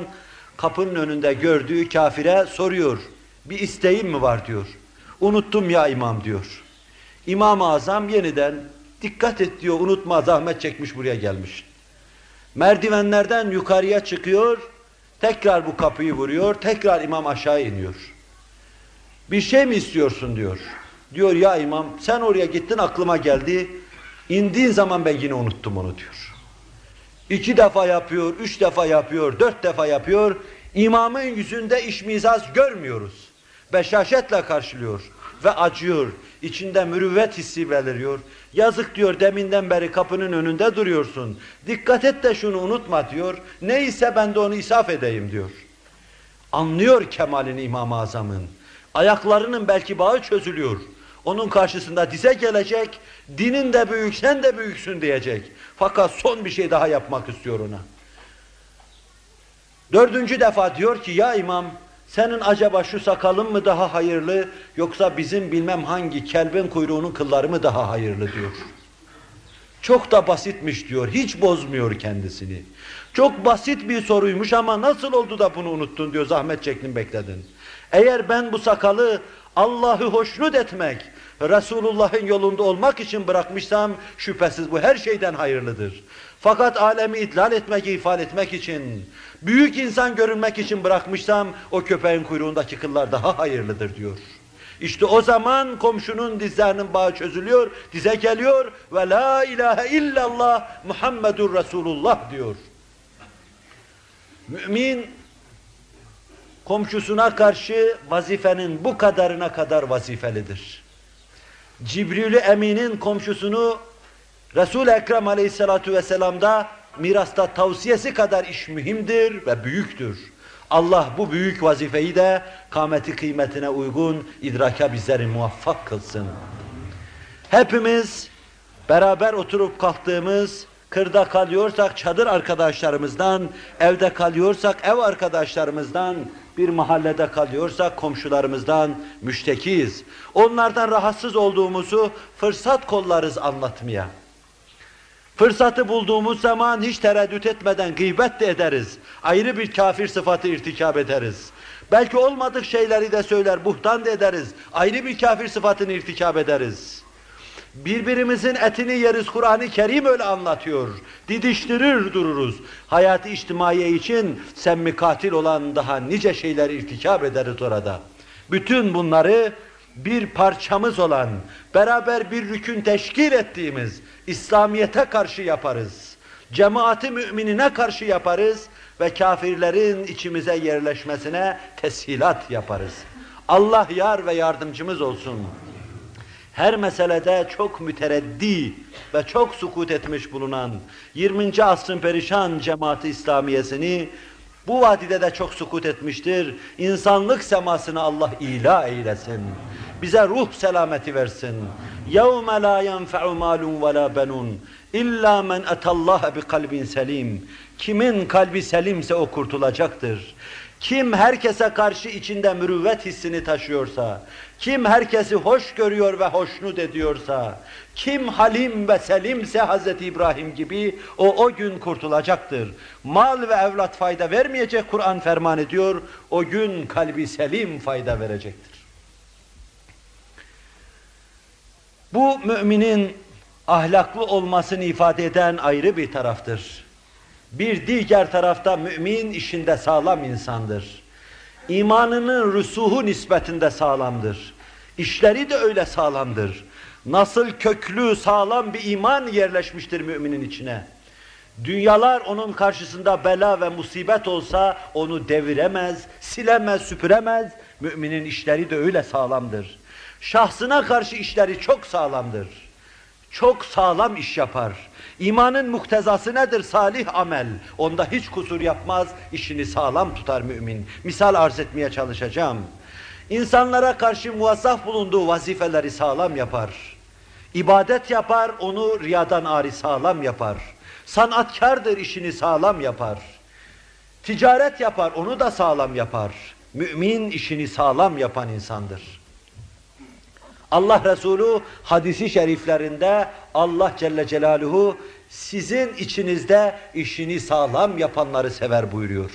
kapının önünde gördüğü kafire soruyor. Bir isteğin mi var diyor. Unuttum ya imam diyor. İmam-ı Azam yeniden dikkat et diyor unutma zahmet çekmiş buraya gelmiş. Merdivenlerden yukarıya çıkıyor, tekrar bu kapıyı vuruyor, tekrar imam aşağı iniyor. Bir şey mi istiyorsun diyor. Diyor ya imam sen oraya gittin aklıma geldi. İndiğin zaman ben yine unuttum onu diyor. İki defa yapıyor, üç defa yapıyor, dört defa yapıyor. İmamın yüzünde işmizaz görmüyoruz. Beşaşetle karşılıyor ve acıyor. İçinde mürüvvet hissi beliriyor. Yazık diyor deminden beri kapının önünde duruyorsun. Dikkat et de şunu unutma diyor. Neyse ben de onu isaf edeyim diyor. Anlıyor kemalini İmam-ı Azam'ın. Ayaklarının belki bağı çözülüyor. Onun karşısında dize gelecek, dinin de büyük, sen de büyüksün diyecek. Fakat son bir şey daha yapmak istiyor ona. Dördüncü defa diyor ki ya imam senin acaba şu sakalın mı daha hayırlı yoksa bizim bilmem hangi kelbin kuyruğunun kılları mı daha hayırlı diyor. Çok da basitmiş diyor, hiç bozmuyor kendisini. Çok basit bir soruymuş ama nasıl oldu da bunu unuttun diyor, zahmet çektin bekledin. Eğer ben bu sakalı Allah'ı hoşnut etmek, Resulullah'ın yolunda olmak için bırakmışsam şüphesiz bu her şeyden hayırlıdır. Fakat alemi idlal etmek, ifade etmek için, büyük insan görünmek için bırakmışsam o köpeğin kuyruğundaki kıllar daha hayırlıdır diyor. İşte o zaman komşunun dizlerinin bağı çözülüyor, dize geliyor ve la ilahe illallah Muhammedur Resulullah diyor. Mümin komşusuna karşı vazifenin bu kadarına kadar vazifelidir. Cibril-i Emin'in komşusunu Resul-i Ekrem aleyhissalatu vesselam'da mirasta tavsiyesi kadar iş mühimdir ve büyüktür. Allah bu büyük vazifeyi de kâmeti kıymetine uygun idraka bizleri muvaffak kılsın. Hepimiz beraber oturup kalktığımız, kırda kalıyorsak çadır arkadaşlarımızdan, evde kalıyorsak ev arkadaşlarımızdan, bir mahallede kalıyorsak komşularımızdan müştekiyiz. Onlardan rahatsız olduğumuzu fırsat kollarız anlatmaya. Fırsatı bulduğumuz zaman hiç tereddüt etmeden gıybet de ederiz. Ayrı bir kafir sıfatı irtikap ederiz. Belki olmadık şeyleri de söyler, buhtan da ederiz. Ayrı bir kafir sıfatını irtikap ederiz. Birbirimizin etini yeriz Kur'an-ı Kerim öyle anlatıyor. Didiştirir dururuz. Hayatı içtimaiye için semmi katil olan daha nice şeyler irtikap ederiz orada. Bütün bunları bir parçamız olan, beraber bir rükün teşkil ettiğimiz İslamiyete karşı yaparız. Cemaati müminine karşı yaparız ve kafirlerin içimize yerleşmesine teshilat yaparız. Allah yar ve yardımcımız olsun Her meselede çok mütereddi ve çok sukut etmiş bulunan 20. asrın perişan cemaati İslamiyesini bu vadide de çok sukut etmiştir. İnsanlık semasını Allah ila eylesin. Bize ruh selameti versin. يَوْمَ لَا يَنْفَعُ مَالٌ وَلَا بَنُونَ اِلَّا مَنْ اَتَى اللّٰهَ بِقَلْبٍ selim. Kimin kalbi selimse o kurtulacaktır. Kim herkese karşı içinde mürüvvet hissini taşıyorsa, kim herkesi hoş görüyor ve hoşnut ediyorsa, kim halim ve selimse Hz. İbrahim gibi o o gün kurtulacaktır. Mal ve evlat fayda vermeyecek Kur'an ferman ediyor, o gün kalbi selim fayda verecektir. Bu müminin ahlaklı olmasını ifade eden ayrı bir taraftır. Bir diğer tarafta mümin işinde sağlam insandır. İmanının rüsuhu nispetinde sağlamdır. İşleri de öyle sağlamdır. Nasıl köklü, sağlam bir iman yerleşmiştir müminin içine. Dünyalar onun karşısında bela ve musibet olsa onu deviremez, silemez, süpüremez. Müminin işleri de öyle sağlamdır. Şahsına karşı işleri çok sağlamdır. Çok sağlam iş yapar. İmanın muhtezası nedir? Salih amel. Onda hiç kusur yapmaz, işini sağlam tutar mümin. Misal arz etmeye çalışacağım. İnsanlara karşı muvazzaf bulunduğu vazifeleri sağlam yapar. İbadet yapar, onu riyadan ari sağlam yapar. Sanatkardır, işini sağlam yapar. Ticaret yapar, onu da sağlam yapar. Mümin işini sağlam yapan insandır. Allah Resulü hadisi şeriflerinde Allah Celle Celaluhu sizin içinizde işini sağlam yapanları sever buyuruyor.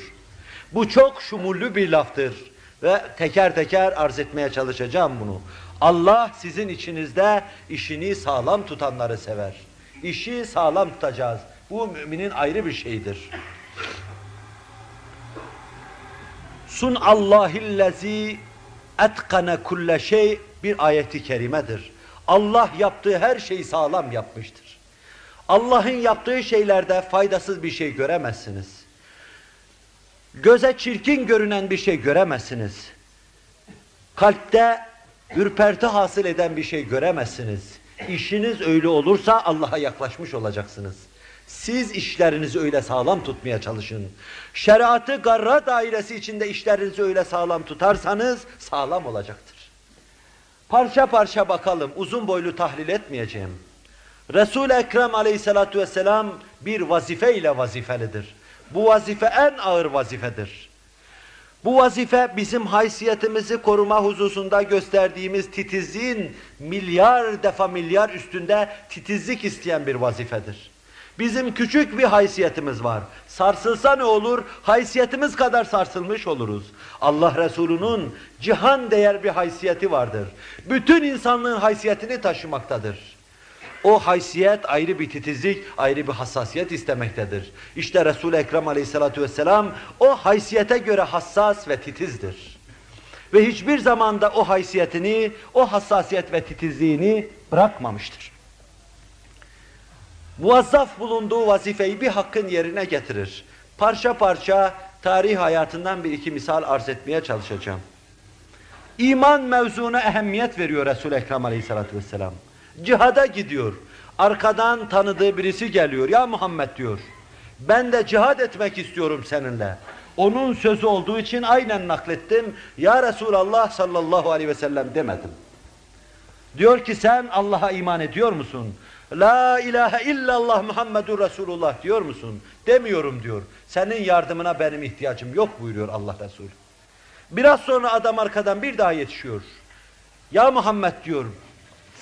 Bu çok şumullü bir laftır ve teker teker arz etmeye çalışacağım bunu. Allah sizin içinizde işini sağlam tutanları sever. İşi sağlam tutacağız. Bu müminin ayrı bir şeyidir. Sun Allahillezî etkane kulle şey bir ayeti kerimedir. Allah yaptığı her şeyi sağlam yapmıştır. Allah'ın yaptığı şeylerde faydasız bir şey göremezsiniz. Göze çirkin görünen bir şey göremezsiniz. Kalpte ürperti hasıl eden bir şey göremezsiniz. İşiniz öyle olursa Allah'a yaklaşmış olacaksınız. Siz işlerinizi öyle sağlam tutmaya çalışın. Şeriatı garra dairesi içinde işlerinizi öyle sağlam tutarsanız sağlam olacaktır. Parça parça bakalım, uzun boylu tahlil etmeyeceğim. Resul-i Ekrem aleyhissalatu vesselam bir vazife ile vazifelidir. Bu vazife en ağır vazifedir. Bu vazife bizim haysiyetimizi koruma hususunda gösterdiğimiz titizliğin milyar defa milyar üstünde titizlik isteyen bir vazifedir. Bizim küçük bir haysiyetimiz var. Sarsılsa ne olur? Haysiyetimiz kadar sarsılmış oluruz. Allah Resulü'nün cihan değer bir haysiyeti vardır. Bütün insanlığın haysiyetini taşımaktadır. O haysiyet ayrı bir titizlik, ayrı bir hassasiyet istemektedir. İşte Resul-i Ekrem aleyhissalatu vesselam o haysiyete göre hassas ve titizdir. Ve hiçbir zamanda o haysiyetini, o hassasiyet ve titizliğini bırakmamıştır. Muvazzaf bulunduğu vazifeyi bir hakkın yerine getirir. Parça parça tarih hayatından bir iki misal arz etmeye çalışacağım. İman mevzuna ehemmiyet veriyor Resul-i Ekrem aleyhissalatu vesselam. Cihada gidiyor. Arkadan tanıdığı birisi geliyor. Ya Muhammed diyor. Ben de cihad etmek istiyorum seninle. Onun sözü olduğu için aynen naklettim. Ya Resulallah sallallahu aleyhi ve sellem demedim. Diyor ki sen Allah'a iman ediyor musun? La ilahe illallah Muhammedur Resulullah diyor musun? Demiyorum diyor. Senin yardımına benim ihtiyacım yok buyuruyor Allah Resulü. Biraz sonra adam arkadan bir daha yetişiyor. Ya Muhammed diyor,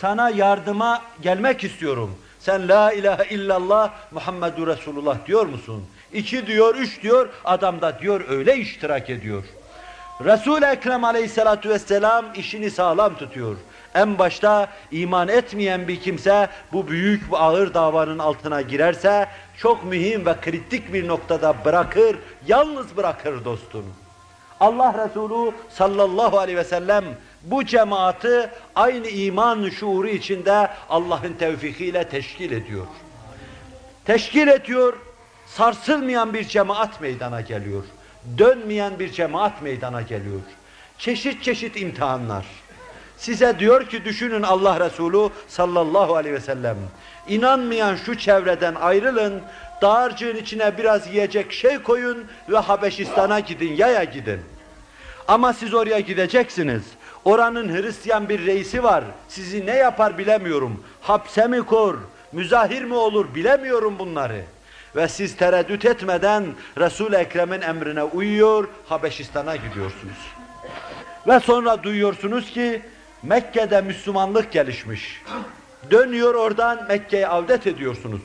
sana yardıma gelmek istiyorum. Sen la ilahe illallah Muhammedur Resulullah diyor musun? İki diyor, üç diyor, adam da diyor öyle iştirak ediyor. Resul-i Ekrem aleyhissalatu vesselam işini sağlam tutuyor. En başta iman etmeyen bir kimse bu büyük ve ağır davanın altına girerse çok mühim ve kritik bir noktada bırakır, yalnız bırakır dostunu. Allah Resulü sallallahu aleyhi ve sellem bu cemaati aynı iman şuuru içinde Allah'ın tevfikiyle teşkil ediyor. Teşkil ediyor, sarsılmayan bir cemaat meydana geliyor. Dönmeyen bir cemaat meydana geliyor. Çeşit çeşit imtihanlar. Size diyor ki düşünün Allah Resulü sallallahu aleyhi ve sellem. İnanmayan şu çevreden ayrılın, dağarcığın içine biraz yiyecek şey koyun ve Habeşistan'a gidin, yaya gidin. Ama siz oraya gideceksiniz. Oranın Hristiyan bir reisi var. Sizi ne yapar bilemiyorum. Hapse mi kor, müzahir mi olur bilemiyorum bunları. Ve siz tereddüt etmeden Resul-i Ekrem'in emrine uyuyor, Habeşistan'a gidiyorsunuz. Ve sonra duyuyorsunuz ki Mekke'de Müslümanlık gelişmiş. Dönüyor oradan Mekke'ye avdet ediyorsunuz.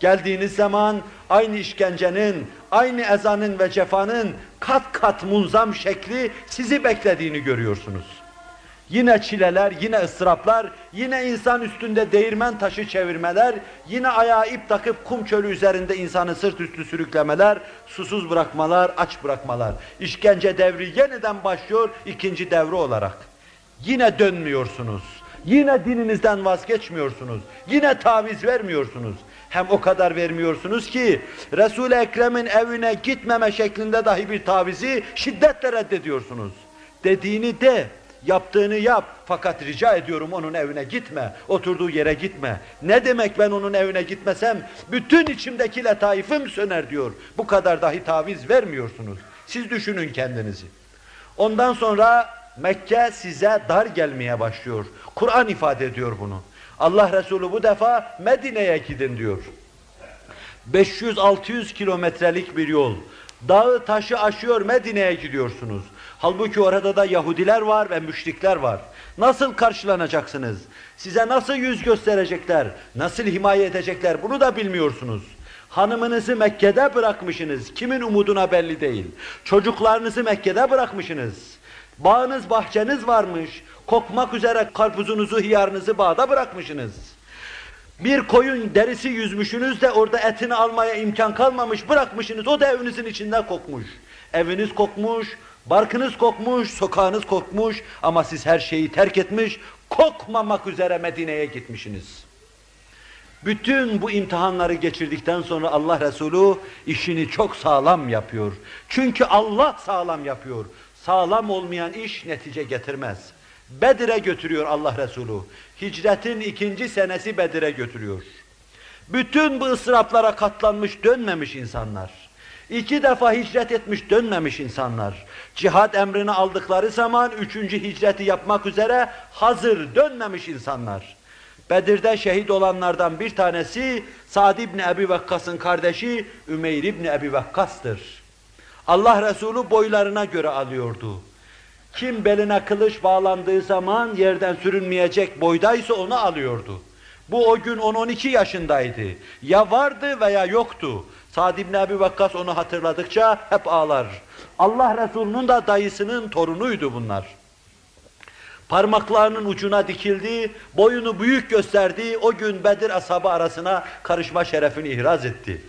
Geldiğiniz zaman aynı işkencenin, aynı ezanın ve cefanın kat kat munzam şekli sizi beklediğini görüyorsunuz. Yine çileler, yine ıstıraplar, yine insan üstünde değirmen taşı çevirmeler, yine ayağa ip takıp kum çölü üzerinde insanı sırt üstü sürüklemeler, susuz bırakmalar, aç bırakmalar. İşkence devri yeniden başlıyor ikinci devre olarak. Yine dönmüyorsunuz. Yine dininizden vazgeçmiyorsunuz. Yine taviz vermiyorsunuz. Hem o kadar vermiyorsunuz ki Resul-i Ekrem'in evine gitmeme şeklinde dahi bir tavizi şiddetle reddediyorsunuz. Dediğini de, yaptığını yap fakat rica ediyorum onun evine gitme, oturduğu yere gitme. Ne demek ben onun evine gitmesem bütün içimdeki letaifim söner diyor. Bu kadar dahi taviz vermiyorsunuz. Siz düşünün kendinizi. Ondan sonra Mekke size dar gelmeye başlıyor. Kur'an ifade ediyor bunu. Allah Resulü bu defa Medine'ye gidin diyor. 500-600 kilometrelik bir yol. Dağı taşı aşıyor Medine'ye gidiyorsunuz. Halbuki orada da Yahudiler var ve müşrikler var. Nasıl karşılanacaksınız? Size nasıl yüz gösterecekler? Nasıl himaye edecekler? Bunu da bilmiyorsunuz. Hanımınızı Mekke'de bırakmışsınız. Kimin umuduna belli değil. Çocuklarınızı Mekke'de bırakmışsınız. Bağınız, bahçeniz varmış. Kokmak üzere karpuzunuzu, hiyarınızı bağda bırakmışsınız. Bir koyun derisi yüzmüşsünüz de orada etini almaya imkan kalmamış, bırakmışsınız. O da evinizin içinde kokmuş. Eviniz kokmuş, barkınız kokmuş, sokağınız kokmuş ama siz her şeyi terk etmiş, kokmamak üzere Medine'ye gitmişsiniz. Bütün bu imtihanları geçirdikten sonra Allah Resulü işini çok sağlam yapıyor. Çünkü Allah sağlam yapıyor. Sağlam olmayan iş netice getirmez. Bedir'e götürüyor Allah Resulü. Hicretin ikinci senesi Bedir'e götürüyor. Bütün bu ıstıraplara katlanmış dönmemiş insanlar. İki defa hicret etmiş dönmemiş insanlar. Cihad emrini aldıkları zaman üçüncü hicreti yapmak üzere hazır dönmemiş insanlar. Bedir'de şehit olanlardan bir tanesi Sa'd ibn Ebi Vakkas'ın kardeşi Ümeyr ibn Ebi Vakkas'tır. Allah Resulü boylarına göre alıyordu. Kim beline kılıç bağlandığı zaman yerden sürünmeyecek boydaysa onu alıyordu. Bu o gün 10-12 yaşındaydı. Ya vardı veya yoktu. Sa'd ibn Ebi Vakkas onu hatırladıkça hep ağlar. Allah Resulü'nün de dayısının torunuydu bunlar. Parmaklarının ucuna dikildi, boyunu büyük gösterdi, o gün Bedir ashabı arasına karışma şerefini ihraz etti.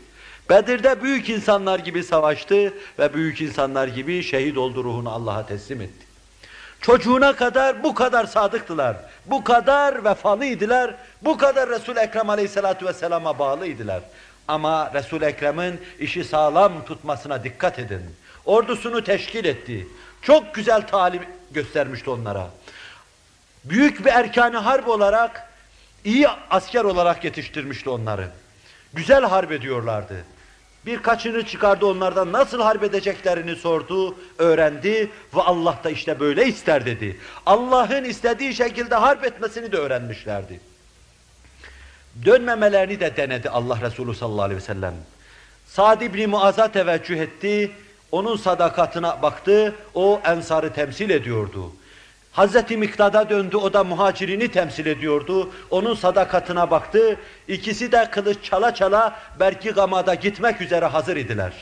Bedir'de büyük insanlar gibi savaştı ve büyük insanlar gibi şehit oldu ruhunu Allah'a teslim etti. Çocuğuna kadar bu kadar sadıktılar, bu kadar vefalıydılar, bu kadar Resul-i Ekrem aleyhissalatu vesselama bağlıydılar. Ama Resul-i Ekrem'in işi sağlam tutmasına dikkat edin. Ordusunu teşkil etti. Çok güzel talim göstermişti onlara. Büyük bir erkanı harp olarak, iyi asker olarak yetiştirmişti onları. Güzel harp ediyorlardı. Birkaçını çıkardı onlardan nasıl harp edeceklerini sordu, öğrendi ve Allah da işte böyle ister dedi. Allah'ın istediği şekilde harp etmesini de öğrenmişlerdi. Dönmemelerini de denedi Allah Resulü sallallahu aleyhi ve sellem. Sa'd ibn Muaz'a teveccüh etti, onun sadakatına baktı, o ensarı temsil ediyordu. Hazreti Miktad'a döndü, o da muhacirini temsil ediyordu. Onun sadakatine baktı. İkisi de kılıç çala çala Berki Gama'da gitmek üzere hazır idiler.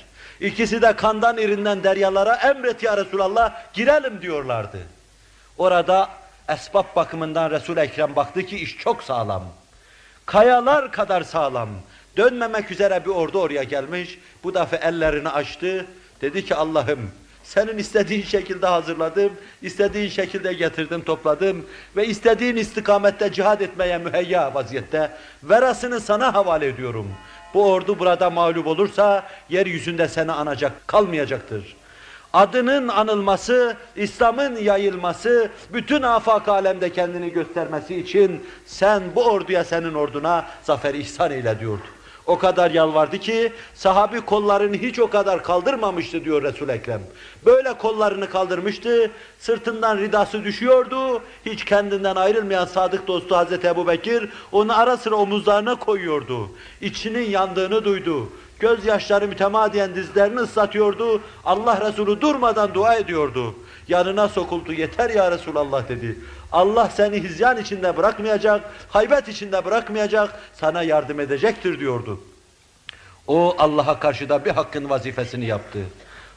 İkisi de kandan irinden deryalara emret ya Resulallah girelim diyorlardı. Orada esbab bakımından Resul-i Ekrem baktı ki iş çok sağlam. Kayalar kadar sağlam. Dönmemek üzere bir ordu oraya gelmiş. Bu defa ellerini açtı. Dedi ki Allah'ım senin istediğin şekilde hazırladım, istediğin şekilde getirdim, topladım ve istediğin istikamette cihad etmeye müheyya vaziyette verasını sana havale ediyorum. Bu ordu burada mağlup olursa yeryüzünde seni anacak, kalmayacaktır. Adının anılması, İslam'ın yayılması, bütün afak alemde kendini göstermesi için sen bu orduya, senin orduna zafer ihsan eyle diyordu. O kadar yalvardı ki sahabi kollarını hiç o kadar kaldırmamıştı diyor Resul Ekrem. Böyle kollarını kaldırmıştı, sırtından ridası düşüyordu. Hiç kendinden ayrılmayan sadık dostu Hazreti Ebu Bekir onu ara sıra omuzlarına koyuyordu. İçinin yandığını duydu. Gözyaşları mütemadiyen dizlerini ıslatıyordu. Allah Resulü durmadan dua ediyordu. Yanına sokuldu. Yeter ya Resulallah dedi. Allah seni hizyan içinde bırakmayacak, haybet içinde bırakmayacak, sana yardım edecektir diyordu. O Allah'a karşı da bir hakkın vazifesini yaptı.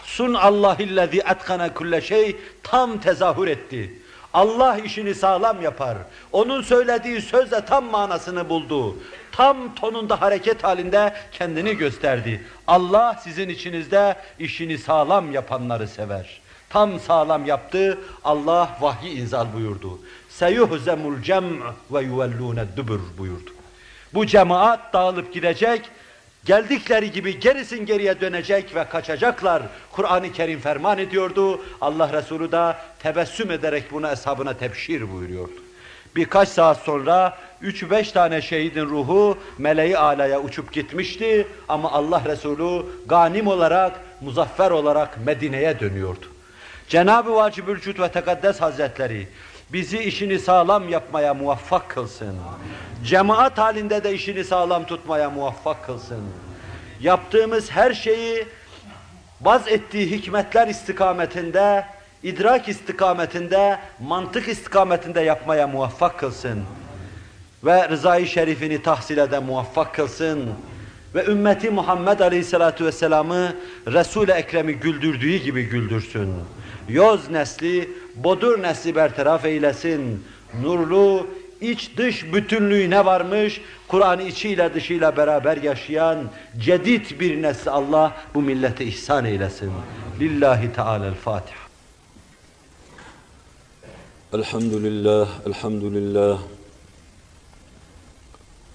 Sun Allahillezî etkana kulle şey tam tezahür etti. Allah işini sağlam yapar. Onun söylediği sözle tam manasını buldu. Tam tonunda hareket halinde kendini gösterdi. Allah sizin içinizde işini sağlam yapanları sever. Tam sağlam yaptı. Allah vahyi inzal buyurdu. Seyuhzemul cem ve yuvellûne dubur buyurdu. Bu cemaat dağılıp gidecek, geldikleri gibi gerisin geriye dönecek ve kaçacaklar. Kur'an-ı Kerim ferman ediyordu. Allah Resulü da tebessüm ederek buna eshabına tebşir buyuruyordu. Birkaç saat sonra üç beş tane şehidin ruhu meleği alaya uçup gitmişti ama Allah Resulü ganim olarak, muzaffer olarak Medine'ye dönüyordu. Cenab-ı Vacibülcud ve Tekaddes Hazretleri bizi işini sağlam yapmaya muvaffak kılsın. Cemaat halinde de işini sağlam tutmaya muvaffak kılsın. Yaptığımız her şeyi baz ettiği hikmetler istikametinde, idrak istikametinde, mantık istikametinde yapmaya muvaffak kılsın. Ve rızayı şerifini tahsil eden muvaffak kılsın. Ve ümmeti Muhammed Aleyhisselatü Vesselam'ı Resul-i Ekrem'i güldürdüğü gibi güldürsün yoz nesli, bodur nesli bertaraf eylesin. Nurlu, iç dış bütünlüğüne varmış, Kur'an içiyle dışıyla beraber yaşayan cedid bir nesli Allah bu millete ihsan eylesin. Lillahi Teala'l Fatiha. Elhamdülillah, elhamdülillah.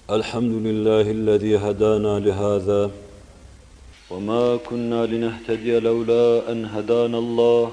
Elhamdülillahi'llezî hedâna lihâzâ. وما كنا لنهتدي لولا أن هدانا الله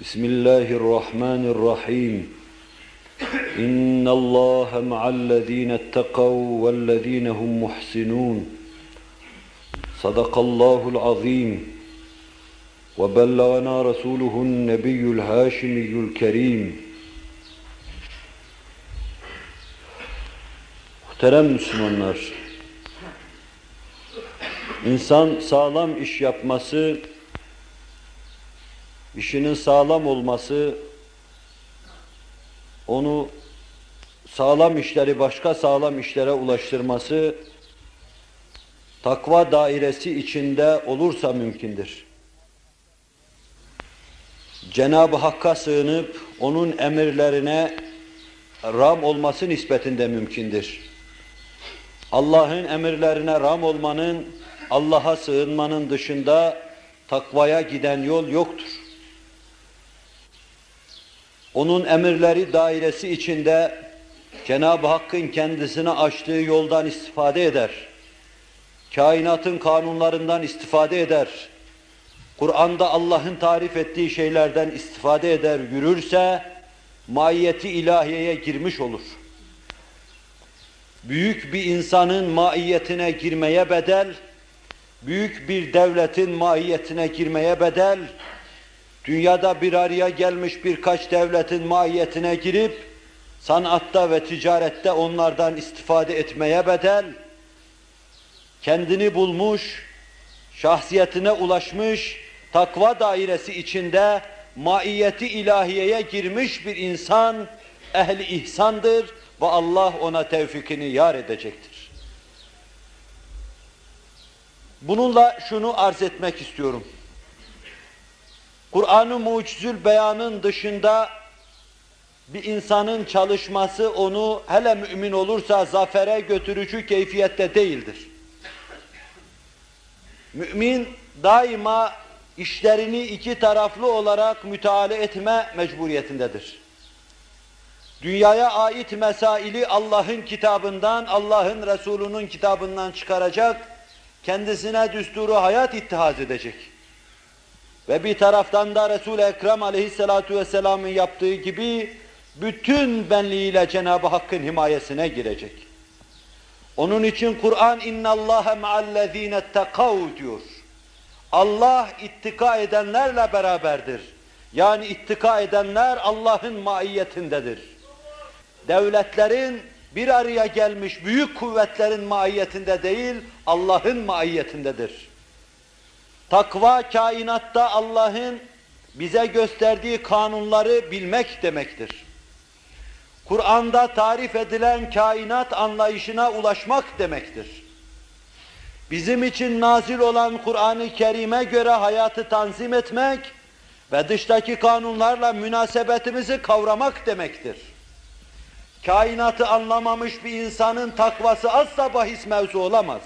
بسم الله الرحمن الرحيم ان الله مع الذين اتقوا والذين هم محسنون صدق الله العظيم وبلغنا رسوله النبي الهاشمي الكريم Muhterem Müslümanlar, insan sağlam iş yapması, işinin sağlam olması, onu sağlam işleri başka sağlam işlere ulaştırması, takva dairesi içinde olursa mümkündür. Cenab-ı Hakk'a sığınıp onun emirlerine ram olması nispetinde mümkündür. Allah'ın emirlerine ram olmanın, Allah'a sığınmanın dışında takvaya giden yol yoktur. Onun emirleri dairesi içinde Cenab-ı Hakk'ın kendisine açtığı yoldan istifade eder. Kainatın kanunlarından istifade eder Kur'an'da Allah'ın tarif ettiği şeylerden istifade eder, yürürse maiyeti ilahiyeye girmiş olur. Büyük bir insanın maiyetine girmeye bedel, büyük bir devletin maiyetine girmeye bedel, dünyada bir araya gelmiş birkaç devletin maiyetine girip, sanatta ve ticarette onlardan istifade etmeye bedel, kendini bulmuş, şahsiyetine ulaşmış, takva dairesi içinde maiyeti ilahiyeye girmiş bir insan ehli ihsandır ve Allah ona tevfikini yar edecektir. Bununla şunu arz etmek istiyorum. Kur'an-ı Mucizül Beyan'ın dışında bir insanın çalışması onu hele mümin olursa zafere götürücü keyfiyette değildir. Mümin daima işlerini iki taraflı olarak müteala etme mecburiyetindedir. Dünyaya ait mesaili Allah'ın kitabından, Allah'ın Resulü'nün kitabından çıkaracak, kendisine düsturu hayat ittihaz edecek. Ve bir taraftan da Resul-i Ekrem aleyhissalatu vesselamın yaptığı gibi bütün benliğiyle Cenab-ı Hakk'ın himayesine girecek. Onun için Kur'an inna Allaha ma'allezine tekav diyor. Allah ittika edenlerle beraberdir. Yani ittika edenler Allah'ın maiyetindedir. Devletlerin bir araya gelmiş büyük kuvvetlerin maiyetinde değil, Allah'ın maiyetindedir. Takva kainatta Allah'ın bize gösterdiği kanunları bilmek demektir. Kur'an'da tarif edilen kainat anlayışına ulaşmak demektir. Bizim için nazil olan Kur'an-ı Kerim'e göre hayatı tanzim etmek ve dıştaki kanunlarla münasebetimizi kavramak demektir. Kainatı anlamamış bir insanın takvası asla bahis mevzu olamaz.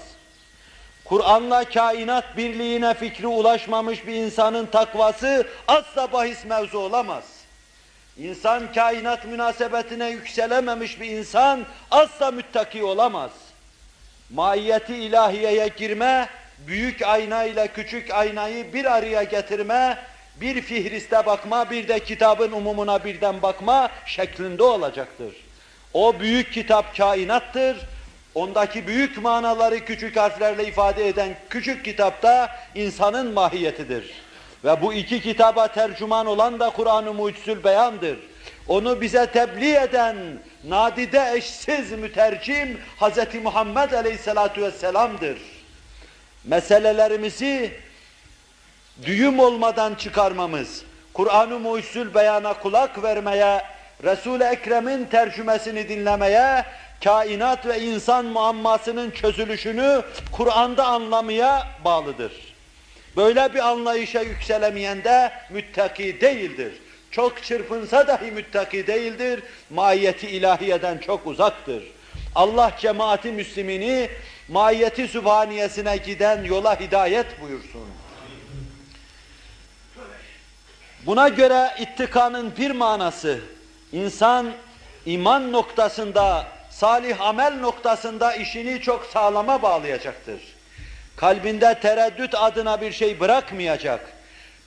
Kur'an'la kainat birliğine fikri ulaşmamış bir insanın takvası asla bahis mevzu olamaz. İnsan kainat münasebetine yükselememiş bir insan asla müttaki olamaz. Maiyeti ilahiyeye girme, büyük ayna ile küçük aynayı bir araya getirme, bir fihriste bakma, bir de kitabın umumuna birden bakma şeklinde olacaktır. O büyük kitap kainattır, ondaki büyük manaları küçük harflerle ifade eden küçük kitapta insanın mahiyetidir. Ve bu iki kitaba tercüman olan da Kur'an-ı Mucizül Beyan'dır. Onu bize tebliğ eden nadide eşsiz mütercim Hz. Muhammed Aleyhisselatü Vesselam'dır. Meselelerimizi düğüm olmadan çıkarmamız, Kur'an-ı Mucizül Beyan'a kulak vermeye, Resul-i Ekrem'in tercümesini dinlemeye, kainat ve insan muammasının çözülüşünü Kur'an'da anlamaya bağlıdır. Böyle bir anlayışa yükselemeyen de müttaki değildir. Çok çırpınsa dahi müttaki değildir, mahiyeti ilahiyeden çok uzaktır. Allah cemaati müslimini mahiyeti sübhaniyesine giden yola hidayet buyursun. Buna göre ittikanın bir manası, insan iman noktasında, salih amel noktasında işini çok sağlama bağlayacaktır. Kalbinde tereddüt adına bir şey bırakmayacak.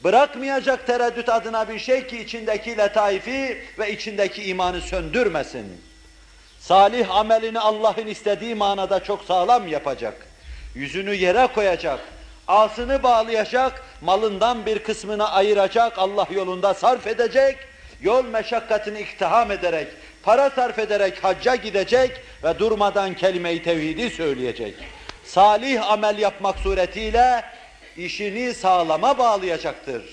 Bırakmayacak tereddüt adına bir şey ki içindeki letaifi ve içindeki imanı söndürmesin. Salih amelini Allah'ın istediği manada çok sağlam yapacak. Yüzünü yere koyacak. Asını bağlayacak, malından bir kısmını ayıracak, Allah yolunda sarf edecek, yol meşakkatini iktiham ederek, para sarf ederek hacca gidecek ve durmadan kelime-i tevhidi söyleyecek. Salih amel yapmak suretiyle işini sağlama bağlayacaktır.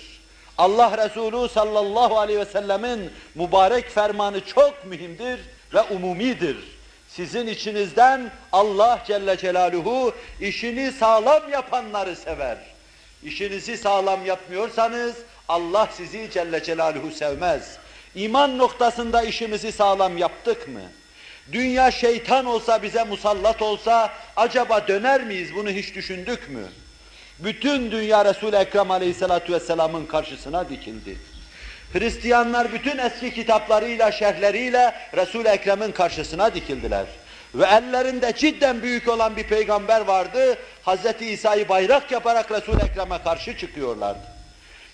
Allah Resulü sallallahu aleyhi ve sellemin mübarek fermanı çok mühimdir ve umumidir. Sizin içinizden Allah Celle Celaluhu işini sağlam yapanları sever. İşinizi sağlam yapmıyorsanız Allah sizi Celle Celaluhu sevmez. İman noktasında işimizi sağlam yaptık mı? Dünya şeytan olsa bize musallat olsa acaba döner miyiz bunu hiç düşündük mü? Bütün dünya Resul-i Ekrem Aleyhisselatü Vesselam'ın karşısına dikildi. Hristiyanlar bütün eski kitaplarıyla, şerhleriyle Resul-i Ekrem'in karşısına dikildiler. Ve ellerinde cidden büyük olan bir peygamber vardı. Hz. İsa'yı bayrak yaparak Resul-i Ekrem'e karşı çıkıyorlardı.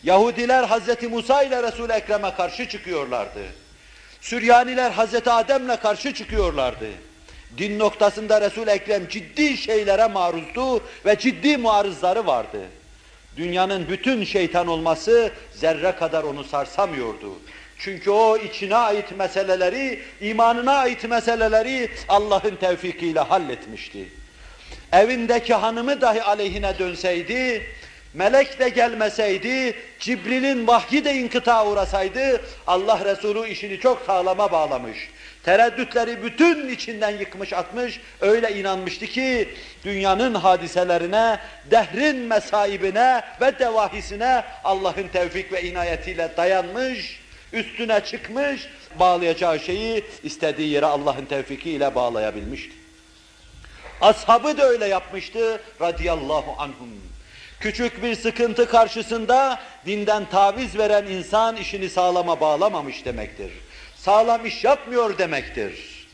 Yahudiler Hz. Musa ile Resul-i Ekrem'e karşı çıkıyorlardı. Süryaniler Hz. Adem'le karşı çıkıyorlardı. Din noktasında Resul-i Ekrem ciddi şeylere maruzdu ve ciddi muarızları vardı. Dünyanın bütün şeytan olması zerre kadar onu sarsamıyordu. Çünkü o içine ait meseleleri, imanına ait meseleleri Allah'ın tevfikiyle halletmişti. Evindeki hanımı dahi aleyhine dönseydi, melek de gelmeseydi, Cibril'in vahyi de inkıta uğrasaydı, Allah Resulü işini çok sağlama bağlamış. Tereddütleri bütün içinden yıkmış atmış, öyle inanmıştı ki dünyanın hadiselerine, dehrin mesaibine ve devahisine Allah'ın tevfik ve inayetiyle dayanmış, üstüne çıkmış, bağlayacağı şeyi istediği yere Allah'ın tevfikiyle bağlayabilmişti. Ashabı da öyle yapmıştı radıyallahu anhum. Küçük bir sıkıntı karşısında dinden taviz veren insan işini sağlama bağlamamış demektir sağlam iş yapmıyor demektir.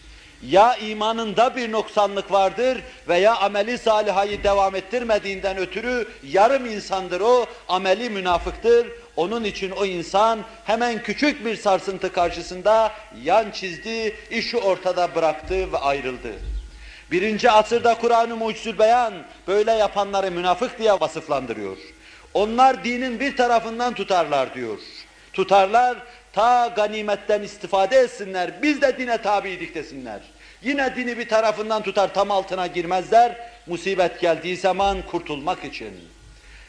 Ya imanında bir noksanlık vardır veya ameli salihayı devam ettirmediğinden ötürü yarım insandır o, ameli münafıktır. Onun için o insan hemen küçük bir sarsıntı karşısında yan çizdi, işi ortada bıraktı ve ayrıldı. Birinci asırda Kur'an-ı Mucizül Beyan böyle yapanları münafık diye vasıflandırıyor. Onlar dinin bir tarafından tutarlar diyor. Tutarlar Ta ganimetten istifade etsinler, biz de dine tabiydik desinler. Yine dini bir tarafından tutar, tam altına girmezler, musibet geldiği zaman kurtulmak için.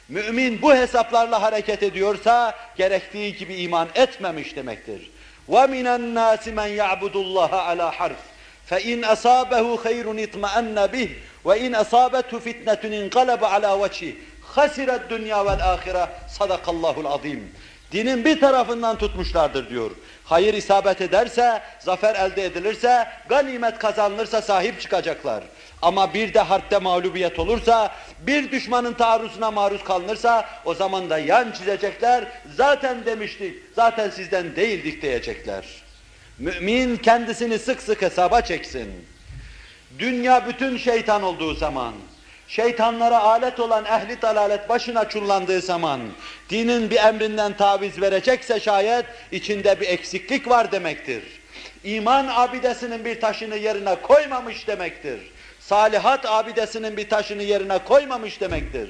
Mümin bu hesaplarla hareket ediyorsa, gerektiği gibi iman etmemiş demektir. وَمِنَ النَّاسِ مَنْ يَعْبُدُ اللّٰهَ عَلَى حَرْفٍ فَاِنْ أَصَابَهُ خَيْرٌ اِطْمَأَنَّ بِهِ وَاِنْ أَصَابَتْهُ فِتْنَةٌ اِنْقَلَبَ عَلَى وَجْهِ خَسِرَ الدُّنْيَا وَالْآخِرَةِ صَدَقَ اللّٰهُ الْعَظِيمُ Dinin bir tarafından tutmuşlardır diyor. Hayır isabet ederse, zafer elde edilirse, ganimet kazanılırsa sahip çıkacaklar. Ama bir de harpte mağlubiyet olursa, bir düşmanın taarruzuna maruz kalınırsa o zaman da yan çizecekler. Zaten demiştik, zaten sizden değildik diyecekler. Mümin kendisini sık sık hesaba çeksin. Dünya bütün şeytan olduğu zaman, şeytanlara alet olan ehli dalalet başına çullandığı zaman, dinin bir emrinden taviz verecekse şayet, içinde bir eksiklik var demektir. İman abidesinin bir taşını yerine koymamış demektir. Salihat abidesinin bir taşını yerine koymamış demektir.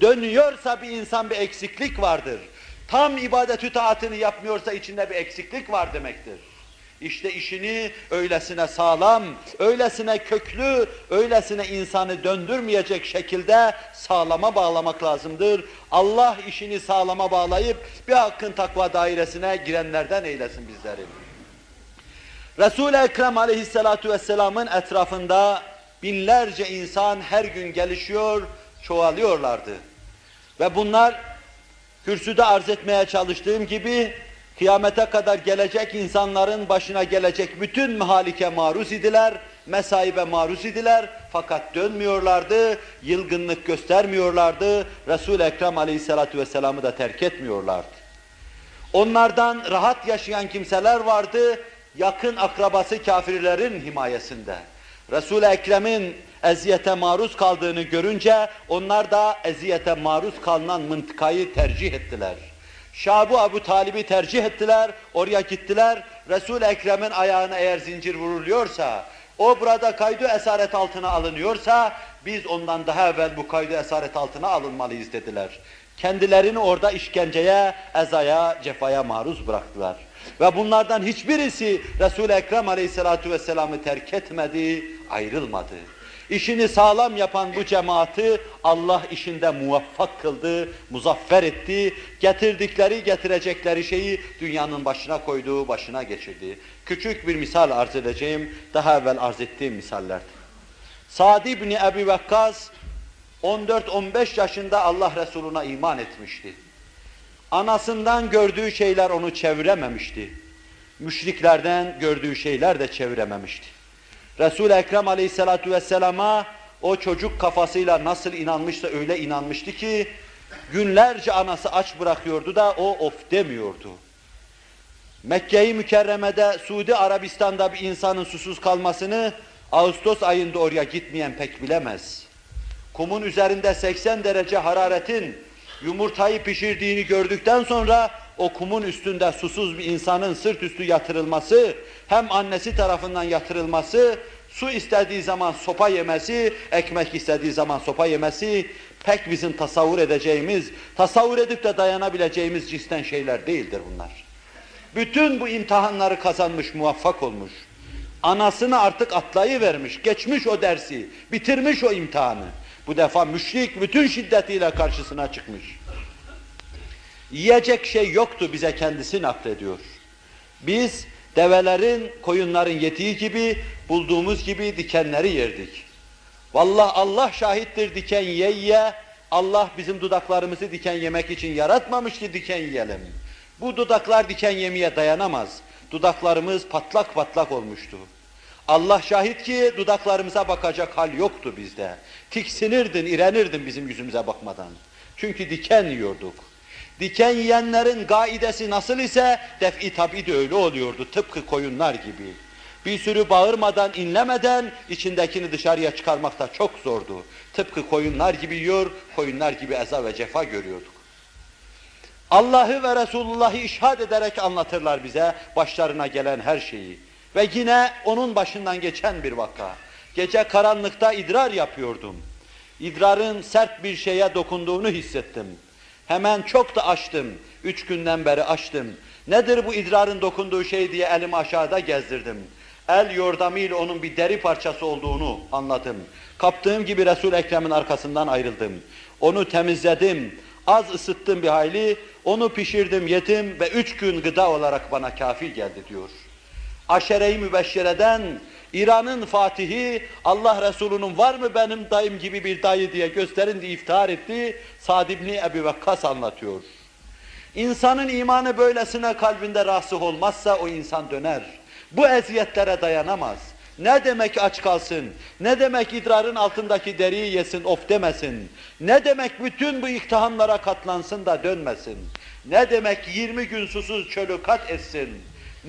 Dönüyorsa bir insan bir eksiklik vardır. Tam ibadet-ü taatını yapmıyorsa içinde bir eksiklik var demektir. İşte işini öylesine sağlam, öylesine köklü, öylesine insanı döndürmeyecek şekilde sağlama bağlamak lazımdır. Allah işini sağlama bağlayıp bir hakkın takva dairesine girenlerden eylesin bizleri. Resul-i Ekrem aleyhissalatu vesselamın etrafında binlerce insan her gün gelişiyor, çoğalıyorlardı. Ve bunlar kürsüde arz etmeye çalıştığım gibi kıyamete kadar gelecek insanların başına gelecek bütün mehalike maruz idiler, mesaibe maruz idiler fakat dönmüyorlardı, yılgınlık göstermiyorlardı, Resul-i Ekrem aleyhissalatu vesselam'ı da terk etmiyorlardı. Onlardan rahat yaşayan kimseler vardı, yakın akrabası kafirlerin himayesinde. Resul-i Ekrem'in eziyete maruz kaldığını görünce onlar da eziyete maruz kalınan mıntıkayı tercih ettiler. Şabu Abu Talib'i tercih ettiler, oraya gittiler. Resul-i Ekrem'in ayağına eğer zincir vuruluyorsa, o burada kaydı esaret altına alınıyorsa, biz ondan daha evvel bu kaydı esaret altına alınmalıyız dediler. Kendilerini orada işkenceye, ezaya, cefaya maruz bıraktılar. Ve bunlardan hiçbirisi Resul-i Ekrem aleyhissalatu vesselam'ı terk etmedi, ayrılmadı. İşini sağlam yapan bu cemaati Allah işinde muvaffak kıldı, muzaffer etti. Getirdikleri, getirecekleri şeyi dünyanın başına koyduğu, başına geçirdi. Küçük bir misal arz edeceğim, daha evvel arz ettiğim misallerdi. Sa'd ibn Ebi Vakkas 14-15 yaşında Allah Resuluna iman etmişti. Anasından gördüğü şeyler onu çevirememişti. Müşriklerden gördüğü şeyler de çevirememişti. Resul-i Ekrem aleyhissalatu vesselama o çocuk kafasıyla nasıl inanmışsa öyle inanmıştı ki günlerce anası aç bırakıyordu da o of demiyordu. Mekke-i Mükerreme'de Suudi Arabistan'da bir insanın susuz kalmasını Ağustos ayında oraya gitmeyen pek bilemez. Kumun üzerinde 80 derece hararetin yumurtayı pişirdiğini gördükten sonra o kumun üstünde susuz bir insanın sırt üstü yatırılması, hem annesi tarafından yatırılması, su istediği zaman sopa yemesi, ekmek istediği zaman sopa yemesi, pek bizim tasavvur edeceğimiz, tasavvur edip de dayanabileceğimiz cinsten şeyler değildir bunlar. Bütün bu imtihanları kazanmış, muvaffak olmuş. Anasını artık atlayıvermiş, geçmiş o dersi, bitirmiş o imtihanı. Bu defa müşrik bütün şiddetiyle karşısına çıkmış. Yiyecek şey yoktu bize kendisi naklediyor. Biz develerin, koyunların yediği gibi, bulduğumuz gibi dikenleri yerdik. Vallahi Allah şahittir diken ye ye, Allah bizim dudaklarımızı diken yemek için yaratmamış ki diken yiyelim. Bu dudaklar diken yemeye dayanamaz. Dudaklarımız patlak patlak olmuştu. Allah şahit ki dudaklarımıza bakacak hal yoktu bizde. Tiksinirdin, irenirdin bizim yüzümüze bakmadan. Çünkü diken yiyorduk. Diken yiyenlerin gaidesi nasıl ise def'i tabi de öyle oluyordu tıpkı koyunlar gibi. Bir sürü bağırmadan, inlemeden içindekini dışarıya çıkarmak da çok zordu. Tıpkı koyunlar gibi yiyor, koyunlar gibi eza ve cefa görüyorduk. Allah'ı ve Resulullah'ı işhad ederek anlatırlar bize başlarına gelen her şeyi. Ve yine onun başından geçen bir vaka. Gece karanlıkta idrar yapıyordum. İdrarın sert bir şeye dokunduğunu hissettim. Hemen çok da açtım. Üç günden beri açtım. Nedir bu idrarın dokunduğu şey diye elimi aşağıda gezdirdim. El yordamıyla onun bir deri parçası olduğunu anladım. Kaptığım gibi resul Ekrem'in arkasından ayrıldım. Onu temizledim. Az ısıttım bir hayli. Onu pişirdim, yedim ve üç gün gıda olarak bana kafi geldi diyor. Aşere-i Mübeşşere'den İran'ın fatihi Allah Resulü'nün var mı benim dayım gibi bir dayı diye gösterin diye iftihar etti. Sad İbni Ebu Vakkas anlatıyor. İnsanın imanı böylesine kalbinde rasih olmazsa o insan döner. Bu eziyetlere dayanamaz. Ne demek aç kalsın? Ne demek idrarın altındaki deriyi yesin, of demesin? Ne demek bütün bu iktihamlara katlansın da dönmesin? Ne demek 20 gün susuz çölü kat etsin?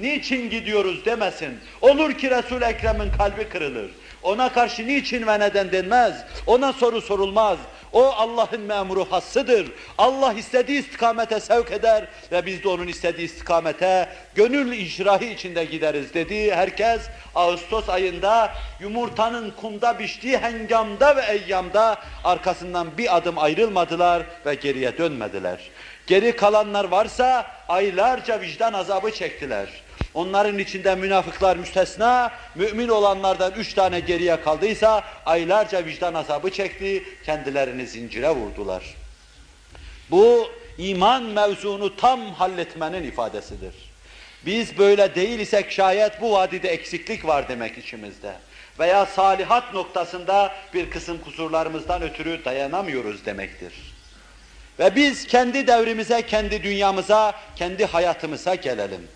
Niçin gidiyoruz demesin? Olur ki Resul-i Ekrem'in kalbi kırılır. Ona karşı niçin ve neden denmez. Ona soru sorulmaz. O Allah'ın memuru hassıdır. Allah istediği istikamete sevk eder ve biz de onun istediği istikamete gönül inşirahı içinde gideriz dedi. Herkes Ağustos ayında yumurtanın kumda piştiği hengamda ve eyyamda arkasından bir adım ayrılmadılar ve geriye dönmediler. Geri kalanlar varsa aylarca vicdan azabı çektiler. Onların içinde münafıklar müstesna, mümin olanlardan üç tane geriye kaldıysa aylarca vicdan azabı çekti, kendilerini zincire vurdular. Bu iman mevzunu tam halletmenin ifadesidir. Biz böyle değil isek şayet bu vadide eksiklik var demek içimizde. Veya salihat noktasında bir kısım kusurlarımızdan ötürü dayanamıyoruz demektir. Ve biz kendi devrimize, kendi dünyamıza, kendi hayatımıza gelelim.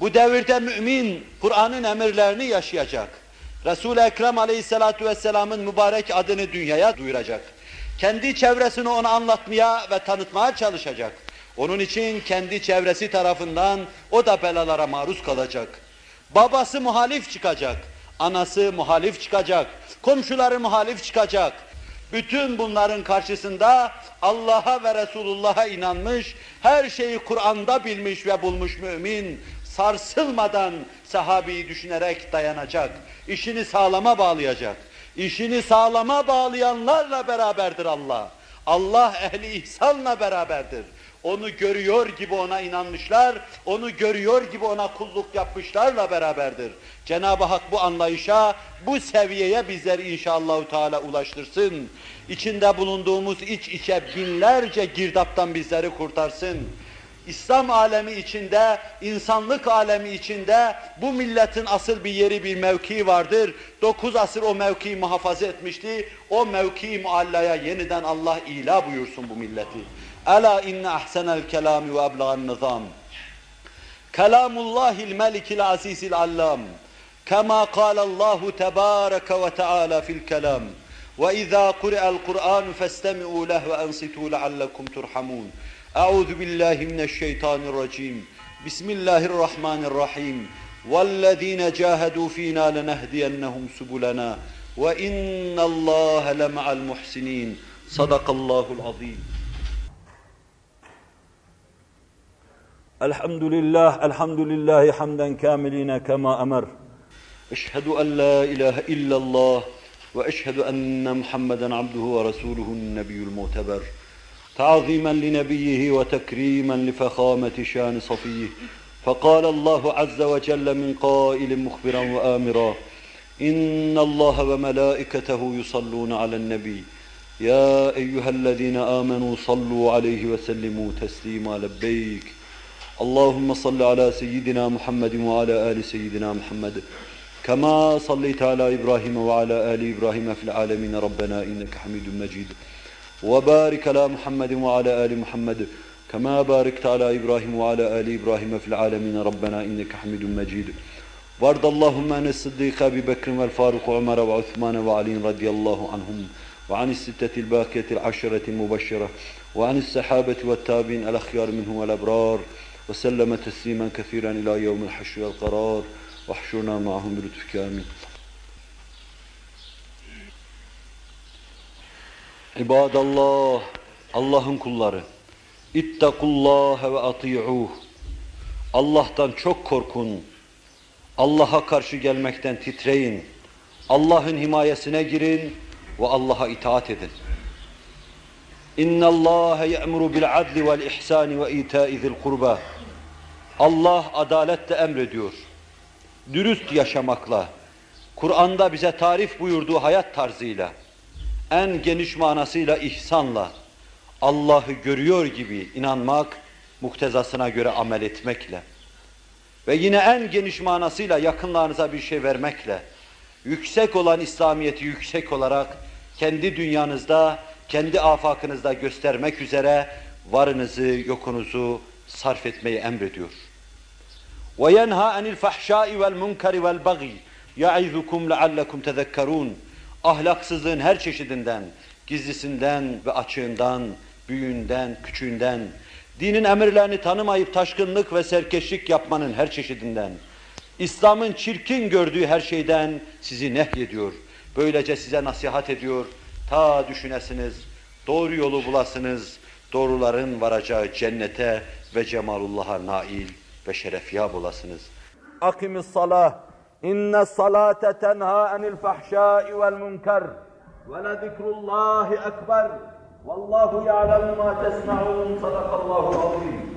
Bu devirde mümin Kur'an'ın emirlerini yaşayacak. Resul-i Ekrem aleyhissalatu vesselamın mübarek adını dünyaya duyuracak. Kendi çevresini ona anlatmaya ve tanıtmaya çalışacak. Onun için kendi çevresi tarafından o da belalara maruz kalacak. Babası muhalif çıkacak, anası muhalif çıkacak, komşuları muhalif çıkacak. Bütün bunların karşısında Allah'a ve Resulullah'a inanmış, her şeyi Kur'an'da bilmiş ve bulmuş mümin, sarsılmadan sahabeyi düşünerek dayanacak. İşini sağlama bağlayacak. İşini sağlama bağlayanlarla beraberdir Allah. Allah ehli ihsanla beraberdir. Onu görüyor gibi ona inanmışlar, onu görüyor gibi ona kulluk yapmışlarla beraberdir. Cenab-ı Hak bu anlayışa, bu seviyeye bizleri inşallah Teala ulaştırsın. İçinde bulunduğumuz iç içe binlerce girdaptan bizleri kurtarsın. İslam alemi içinde, insanlık alemi içinde bu milletin asıl bir yeri, bir mevkii vardır. Dokuz asır o mevkiyi muhafaza etmişti. O mevkii muallaya yeniden Allah ila buyursun bu milleti. Ela inne ahsenel kelami ve eblagan nizam. Kelamullahil melikil azizil allam. كما قال الله تبارك وتعالى في الكلام وإذا قرأ القرآن فاستمعوا له وأنصتوا لعلكم ترحمون أعوذ بالله من الشيطان الرجيم بسم الله الرحمن الرحيم والذين جاهدوا فينا لنهدينهم سبلنا وإن الله لمع المحسنين صدق الله العظيم الحمد لله الحمد لله حمدا كاملين كما أمر أشهد أن لا إله إلا الله وأشهد أن محمدا عبده ورسوله النبي المعتبر تعظيما لنبيه وتكريما لفخامة شان صفيه فقال الله عز وجل من قائل مخبرا وآمرا إن الله وملائكته يصلون على النبي يا أيها الذين آمنوا صلوا عليه وسلموا تسليما لبيك اللهم صل على سيدنا محمد وعلى آل سيدنا محمد. كما صليت على إبراهيم وعلى آل إبراهيم في العالمين. ربنا إنك حميد مجيد. وبارك على محمد وعلى آل محمد. كما باركت على إبراهيم وعلى آل إبراهيم في العالمين. ربنا إنك حميد مجيد. وارض اللهم عن الصديق أبي بكر والفاروق وعمر وعثمان وعلي رضي الله عنهم. وعن الستة الباقية العشرة المبشرة. وعن السحابة والتابعين الأخيار منهم والأبرار وسلم تسليما كثيرا إلى يوم الحشر والقرار واحشرنا معهم بلطفك آمين İbadallah, Allah'ın kulları. İttakullâhe ve ati'ûh. Allah'tan çok korkun. Allah'a karşı gelmekten titreyin. Allah'ın himayesine girin ve Allah'a itaat edin. İnna Allah ya'muru bil adli vel ihsani ve ita'i zil kurba. Allah adaletle emrediyor. Dürüst yaşamakla, Kur'an'da bize tarif buyurduğu hayat tarzıyla, en geniş manasıyla ihsanla, Allah'ı görüyor gibi inanmak, muktezasına göre amel etmekle ve yine en geniş manasıyla yakınlarınıza bir şey vermekle, yüksek olan İslamiyet'i yüksek olarak kendi dünyanızda, kendi afakınızda göstermek üzere varınızı, yokunuzu sarf etmeyi emrediyor. وَيَنْهَا عَنِ الْفَحْشَاءِ وَالْمُنْكَرِ وَالْبَغِيِ يَعِذُكُمْ لَعَلَّكُمْ تَذَكَّرُونَ Ahlaksızlığın her çeşidinden, gizlisinden ve açığından, büyüğünden, küçüğünden, dinin emirlerini tanımayıp taşkınlık ve serkeşlik yapmanın her çeşidinden, İslam'ın çirkin gördüğü her şeyden sizi nehyediyor. Böylece size nasihat ediyor. Ta düşünesiniz, doğru yolu bulasınız, doğruların varacağı cennete ve cemalullah'a nail ve şerefyab olasınız. Akimis salah. İnne salate tenha anil fahşai vel münker. Ve le zikrullahi ekber. Vallahu ya'lemu ma tesma'un. Sadakallahu azim.